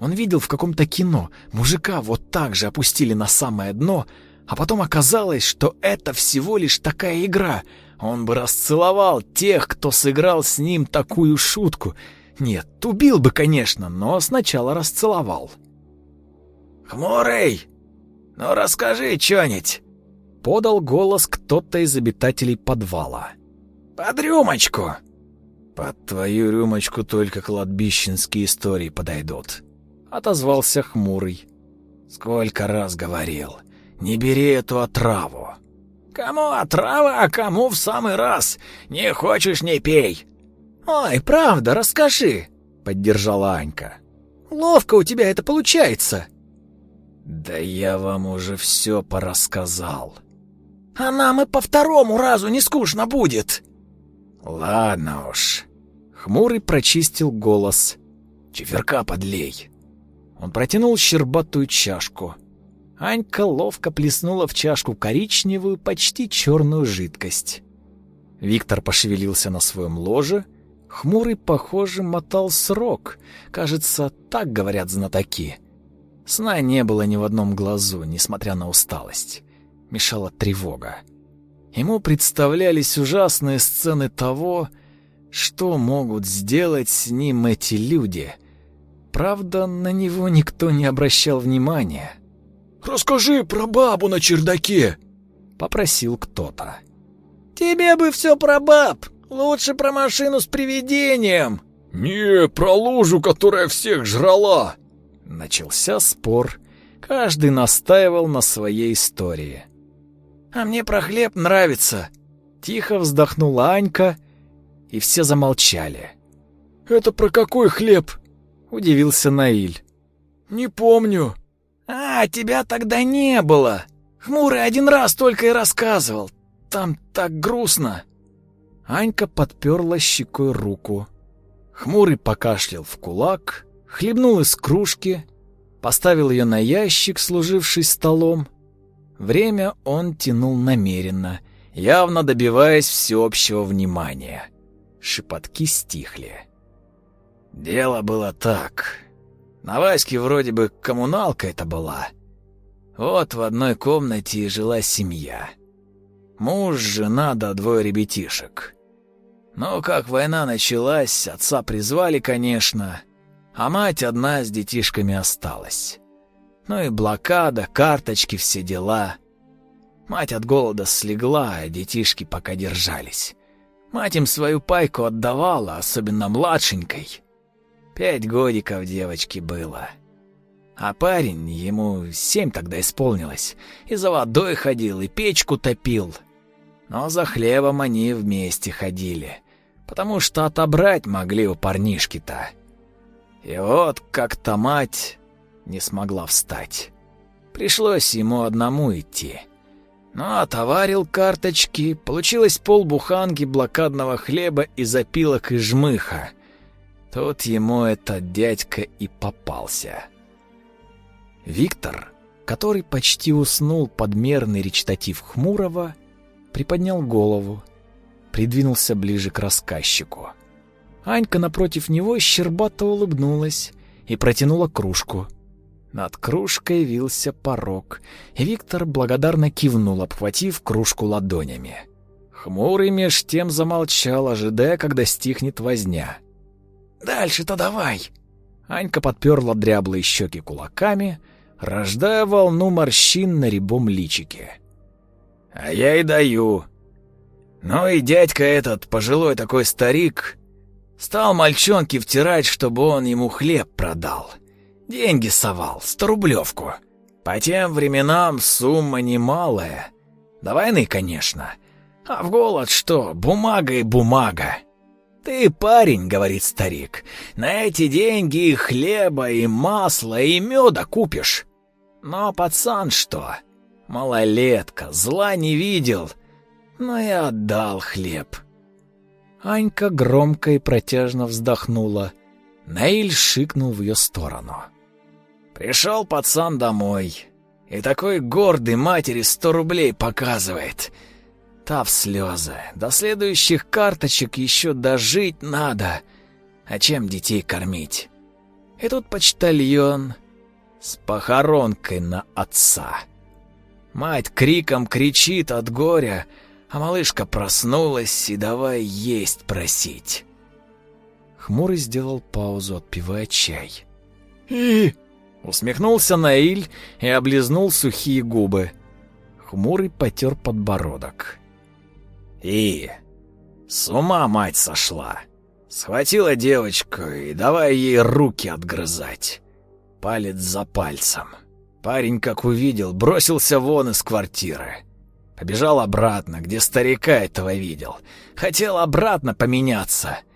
[SPEAKER 1] Он видел в каком-то кино, мужика вот так же опустили на самое дно, а потом оказалось, что это всего лишь такая игра. Он бы расцеловал тех, кто сыграл с ним такую шутку. Нет, убил бы, конечно, но сначала расцеловал.
[SPEAKER 2] «Хмурый, ну расскажи что-нибудь!»
[SPEAKER 1] Подал голос кто-то из обитателей подвала.
[SPEAKER 2] «Под рюмочку!»
[SPEAKER 1] «Под твою рюмочку только кладбищенские истории подойдут», — отозвался Хмурый. «Сколько раз говорил, не бери эту отраву».
[SPEAKER 2] «Кому отрава, а кому в самый раз? Не хочешь — не пей!»
[SPEAKER 3] «Ой, правда, расскажи!» — поддержала Анька. «Ловко у тебя это получается!»
[SPEAKER 1] «Да я вам уже все порассказал».
[SPEAKER 3] «А нам и по второму разу не скучно будет!»
[SPEAKER 1] «Ладно уж». Хмурый прочистил голос. «Чеверка подлей». Он протянул щербатую чашку. Анька ловко плеснула в чашку коричневую, почти черную жидкость. Виктор пошевелился на своем ложе. Хмурый, похоже, мотал срок. Кажется, так говорят знатоки. Сна не было ни в одном глазу, несмотря на усталость. Мешала тревога. Ему представлялись ужасные сцены того, что могут сделать с ним эти люди. Правда, на него никто не обращал внимания.
[SPEAKER 2] «Расскажи про бабу на чердаке!»
[SPEAKER 1] — попросил кто-то.
[SPEAKER 3] «Тебе бы все про баб! Лучше про машину с привидением!»
[SPEAKER 2] «Не, про лужу, которая всех жрала!»
[SPEAKER 1] Начался спор. Каждый настаивал на своей истории.
[SPEAKER 3] «А мне про хлеб нравится!»
[SPEAKER 1] Тихо вздохнула Анька, и все замолчали.
[SPEAKER 2] «Это про какой хлеб?»
[SPEAKER 1] — удивился Наиль.
[SPEAKER 2] «Не помню».
[SPEAKER 3] «А, тебя тогда не было. Хмурый один раз только и рассказывал. Там так грустно».
[SPEAKER 1] Анька подперла щекой руку. Хмурый покашлял в кулак, хлебнул из кружки, поставил ее на ящик, служивший столом. Время он тянул намеренно, явно добиваясь всеобщего внимания. Шепотки стихли. Дело было так. На Ваське вроде бы коммуналка это была. Вот в одной комнате и жила семья. Муж, жена да двое ребятишек. Но как война началась, отца призвали, конечно, а мать одна с детишками осталась. Ну и блокада, карточки, все дела. Мать от голода слегла, а детишки пока держались. Мать им свою пайку отдавала, особенно младшенькой. Пять годиков девочке было. А парень, ему семь тогда исполнилось, и за водой ходил, и печку топил. Но за хлебом они вместе ходили, потому что отобрать могли у парнишки-то. И вот как-то мать не смогла встать. Пришлось ему одному идти. Но отоварил карточки, получилось полбуханки блокадного хлеба и запилок из жмыха — Тут ему этот дядька и попался. Виктор, который почти уснул под мерный речитатив Хмурого, приподнял голову, придвинулся ближе к рассказчику. Анька напротив него щербато улыбнулась и протянула кружку. Над кружкой вился порог, и Виктор благодарно кивнул, обхватив кружку ладонями. Хмурый меж тем замолчал, ожидая, когда стихнет возня.
[SPEAKER 3] Дальше-то давай!»
[SPEAKER 1] Анька подперла дряблые щеки кулаками, рождая волну морщин на рябом личике.
[SPEAKER 2] «А я и даю. Ну и дядька этот, пожилой такой старик, стал мальчонке втирать, чтобы он ему хлеб продал. Деньги совал, сторублевку. По тем временам сумма немалая. До войны, конечно. А в голод что, бумага и бумага. «Ты парень», — говорит старик, — «на эти деньги и хлеба, и масла, и меда купишь. Но пацан что? Малолетка, зла не видел.
[SPEAKER 1] но и отдал хлеб. Анька громко и протяжно вздохнула. Наиль шикнул в ее сторону.
[SPEAKER 2] Пришел пацан домой, и такой гордый матери сто рублей показывает. Та слезы. До следующих карточек еще дожить надо. А чем детей кормить? И тут почтальон с похоронкой на отца. Мать криком кричит от горя, а малышка проснулась и давай есть просить.
[SPEAKER 1] Хмурый сделал паузу, отпивая чай.
[SPEAKER 2] «И...» — усмехнулся Наиль и облизнул сухие губы.
[SPEAKER 1] Хмурый потер подбородок.
[SPEAKER 2] «И... с ума мать сошла. Схватила девочку и давай ей руки отгрызать. Палец за пальцем. Парень, как увидел, бросился вон из квартиры. Побежал обратно, где старика этого видел. Хотел обратно поменяться —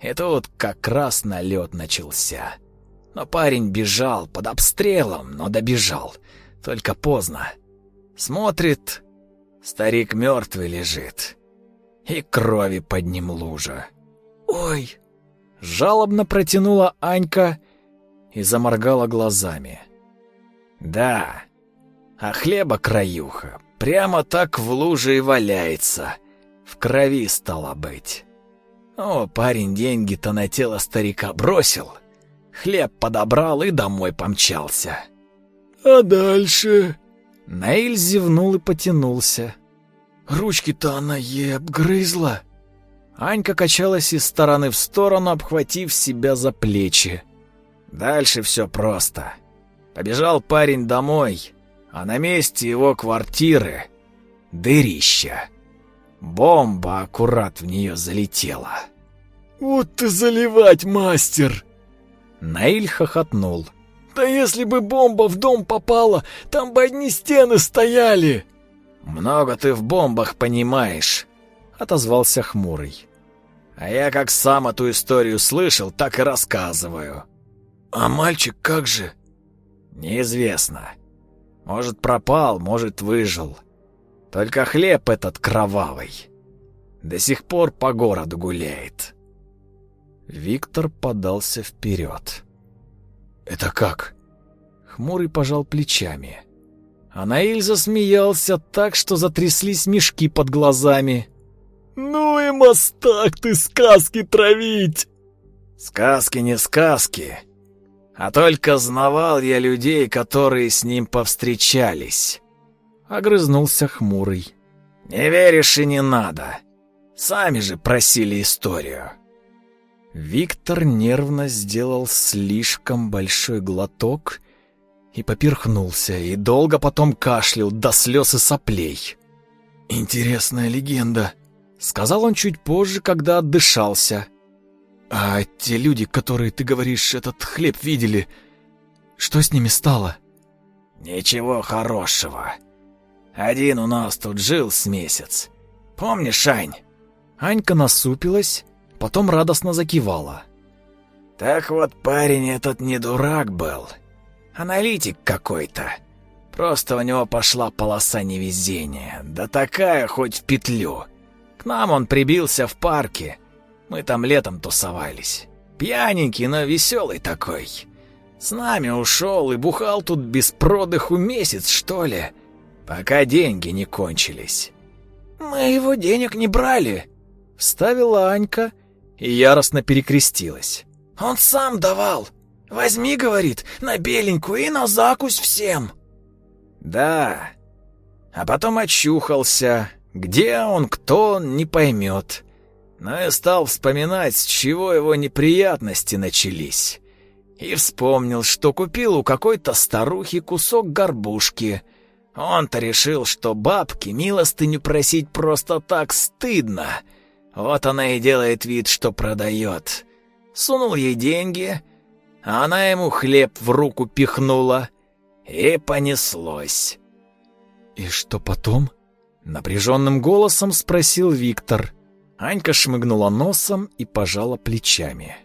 [SPEAKER 2] и тут как раз налет начался. Но парень бежал под обстрелом, но добежал. Только поздно. Смотрит, старик мертвый лежит. И крови под ним лужа.
[SPEAKER 1] «Ой!» Жалобно протянула Анька и заморгала глазами.
[SPEAKER 2] «Да, а хлеба краюха прямо так в луже и валяется. В крови стало быть». О, парень деньги-то на тело старика бросил. Хлеб подобрал и домой помчался.
[SPEAKER 1] А дальше? Наиль зевнул и потянулся. Ручки-то она ей обгрызла. Анька качалась из стороны в сторону, обхватив себя за плечи.
[SPEAKER 2] Дальше все просто. Побежал парень домой, а на месте его квартиры — дырища. Бомба аккурат в нее залетела.
[SPEAKER 1] «Вот ты заливать, мастер!»
[SPEAKER 2] Наиль хохотнул.
[SPEAKER 1] «Да если бы бомба в дом попала, там бы одни стены стояли!»
[SPEAKER 2] «Много ты в бомбах понимаешь», — отозвался Хмурый. «А я как сам эту историю слышал, так и рассказываю».
[SPEAKER 1] «А мальчик как же?»
[SPEAKER 2] «Неизвестно. Может, пропал, может, выжил. Только хлеб этот кровавый. До сих пор по городу гуляет.
[SPEAKER 1] Виктор подался вперед. «Это как?» Хмурый пожал плечами. А Наиль засмеялся так, что затряслись мешки под глазами. «Ну и мастак ты сказки травить!»
[SPEAKER 2] «Сказки не сказки, а только знавал я людей, которые с ним повстречались.
[SPEAKER 1] Огрызнулся хмурый.
[SPEAKER 2] «Не веришь и не надо. Сами же просили историю».
[SPEAKER 1] Виктор нервно сделал слишком большой глоток и поперхнулся, и долго потом кашлял до слез и соплей. «Интересная легенда», — сказал он чуть позже, когда отдышался. «А те люди, которые, ты говоришь, этот хлеб видели, что с ними стало?»
[SPEAKER 2] «Ничего хорошего. Один у нас тут жил с месяц. Помнишь, Ань?»
[SPEAKER 1] Анька насупилась, потом радостно закивала.
[SPEAKER 2] «Так вот, парень этот не дурак был. Аналитик какой-то. Просто у него пошла полоса невезения. Да такая хоть в петлю. К нам он прибился в парке. Мы там летом тусовались. Пьяненький, но веселый такой. С нами ушел и бухал тут без продыху месяц, что ли пока деньги не кончились.
[SPEAKER 1] «Мы его денег не брали», — вставила Анька и яростно перекрестилась. «Он сам давал. Возьми, — говорит, — на беленькую и на закусь всем».
[SPEAKER 2] «Да, а потом очухался. Где он, кто он, не поймет. Но я стал вспоминать, с чего его неприятности начались. И вспомнил, что купил у какой-то старухи кусок горбушки — он-то решил, что бабки милостыню просить просто так стыдно. Вот она и делает вид, что продает. Сунул ей деньги, а она ему хлеб в руку пихнула. И понеслось.
[SPEAKER 1] «И что потом?» — напряженным голосом спросил Виктор. Анька шмыгнула носом и пожала плечами.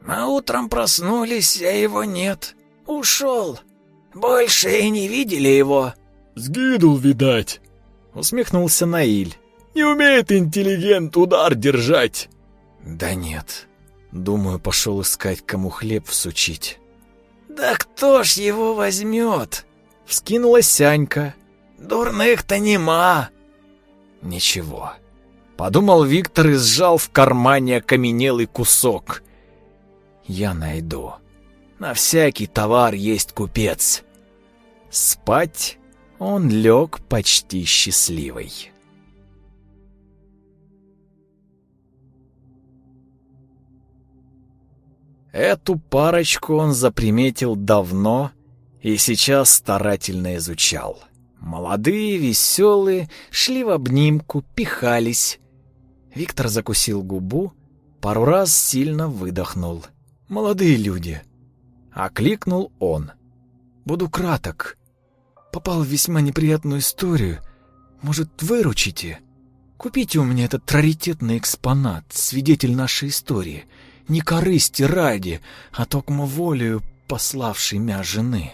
[SPEAKER 3] «Мы утром проснулись, а его нет. Ушел. Больше и не видели его».
[SPEAKER 1] «Сгинул, видать», — усмехнулся Наиль.
[SPEAKER 2] Не умеет интеллигент удар держать!»
[SPEAKER 1] «Да нет. Думаю, пошел искать, кому хлеб всучить».
[SPEAKER 2] «Да кто ж его возьмет?»
[SPEAKER 1] — вскинулась Сянька.
[SPEAKER 2] «Дурных-то нема!»
[SPEAKER 1] «Ничего». Подумал Виктор и сжал в кармане окаменелый кусок. «Я найду. На всякий товар есть купец». Спать он лег почти счастливый. Эту парочку он заприметил давно и сейчас старательно изучал. Молодые, веселые, шли в обнимку, пихались. Виктор закусил губу, пару раз сильно выдохнул. «Молодые люди!» Окликнул он. «Буду краток. Попал в весьма неприятную историю. Может, выручите? Купите у меня этот раритетный экспонат, свидетель нашей истории. Не корысти ради, а токмо волею пославшей мя жены».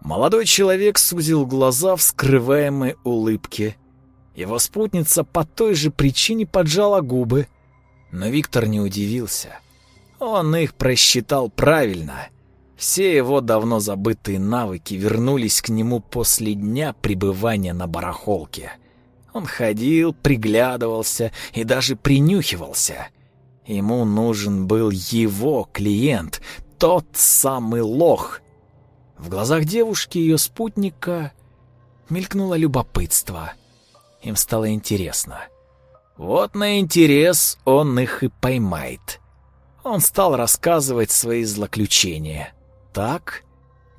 [SPEAKER 1] Молодой человек сузил глаза в скрываемой улыбке. Его спутница по той же причине поджала губы. Но Виктор не удивился. Он их просчитал правильно. Все его давно забытые навыки вернулись к нему после дня пребывания на барахолке. Он ходил, приглядывался и даже принюхивался. Ему нужен был его клиент, тот самый лох — в глазах девушки ее спутника мелькнуло любопытство. Им стало интересно. Вот на интерес он их и поймает. Он стал рассказывать свои злоключения. Так,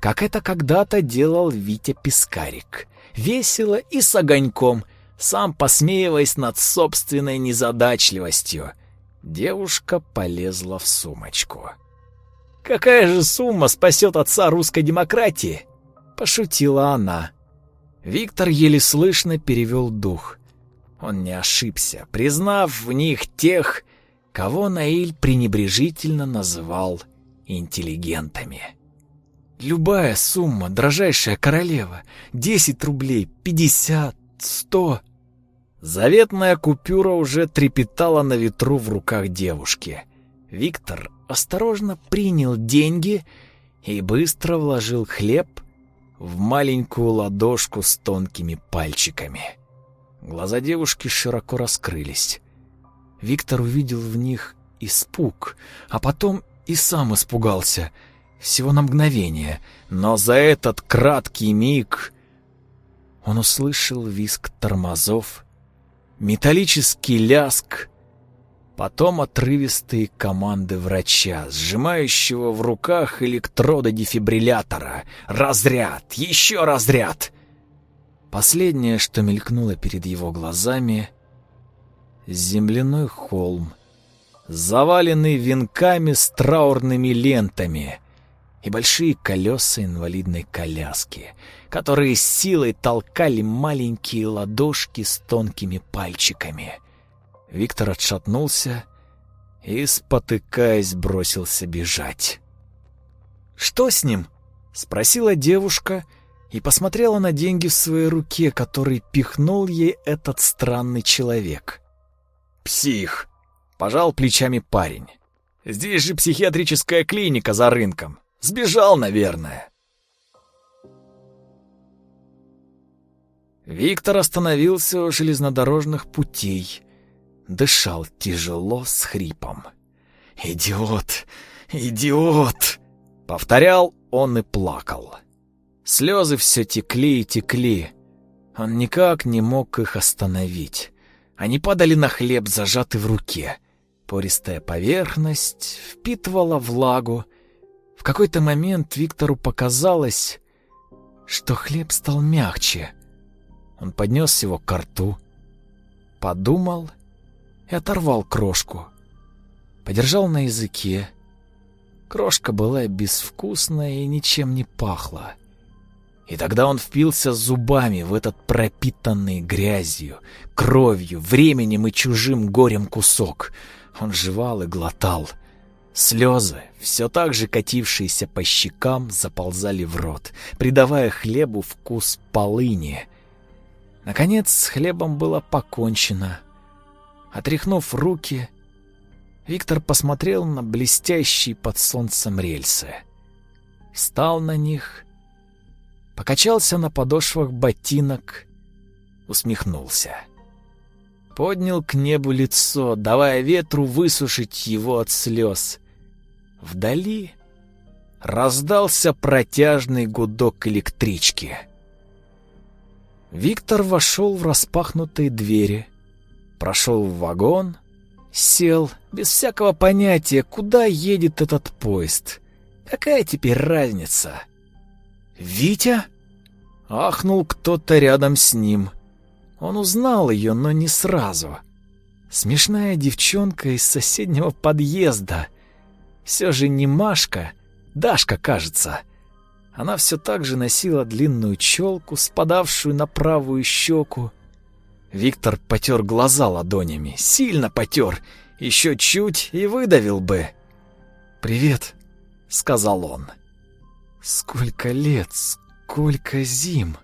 [SPEAKER 1] как это когда-то делал Витя Пискарик. Весело и с огоньком, сам посмеиваясь над собственной незадачливостью. Девушка полезла в сумочку. Какая же сумма спасет отца русской демократии? Пошутила она. Виктор еле слышно перевел дух. Он не ошибся, признав в них тех, кого Наиль пренебрежительно называл интеллигентами. Любая сумма, дрожайшая королева, десять рублей, пятьдесят, сто. Заветная купюра уже трепетала на ветру в руках девушки. Виктор осторожно принял деньги и быстро вложил хлеб в маленькую ладошку с тонкими пальчиками. Глаза девушки широко раскрылись. Виктор увидел в них испуг, а потом и сам испугался. Всего на мгновение, но за этот краткий миг он услышал визг тормозов, металлический ляск Потом отрывистые команды врача, сжимающего в руках электроды дефибриллятора. Разряд! Еще разряд! Последнее, что мелькнуло перед его глазами — земляной холм, заваленный венками с траурными лентами и большие колеса инвалидной коляски, которые с силой толкали маленькие ладошки с тонкими пальчиками — Виктор отшатнулся и, спотыкаясь, бросился бежать. «Что с ним?» — спросила девушка и посмотрела на деньги в своей руке, которые пихнул ей этот странный человек. «Псих!» — пожал плечами парень. «Здесь же психиатрическая клиника за рынком. Сбежал, наверное». Виктор остановился у железнодорожных путей, дышал тяжело с хрипом. «Идиот! Идиот!» — повторял он и плакал. Слезы все текли и текли. Он никак не мог их остановить. Они падали на хлеб, зажатый в руке. Пористая поверхность впитывала влагу. В какой-то момент Виктору показалось, что хлеб стал мягче. Он поднес его к рту, подумал и оторвал крошку. Подержал на языке. Крошка была безвкусная и ничем не пахла. И тогда он впился зубами в этот пропитанный грязью, кровью, временем и чужим горем кусок. Он жевал и глотал. Слезы, все так же катившиеся по щекам, заползали в рот, придавая хлебу вкус полыни — Наконец, с хлебом было покончено. Отряхнув руки, Виктор посмотрел на блестящие под солнцем рельсы. Встал на них, покачался на подошвах ботинок, усмехнулся. Поднял к небу лицо, давая ветру высушить его от слез. Вдали раздался протяжный гудок электрички. Виктор вошел в распахнутые двери, прошел в вагон, сел, без всякого понятия, куда едет этот поезд. Какая теперь разница? «Витя?» — ахнул кто-то рядом с ним. Он узнал ее, но не сразу. Смешная девчонка из соседнего подъезда. Все же не Машка, Дашка, кажется. Она все так же носила длинную челку, спадавшую на правую щеку. Виктор потер глаза ладонями, сильно потер, еще чуть и выдавил бы. «Привет», — сказал он. «Сколько лет, сколько зим!»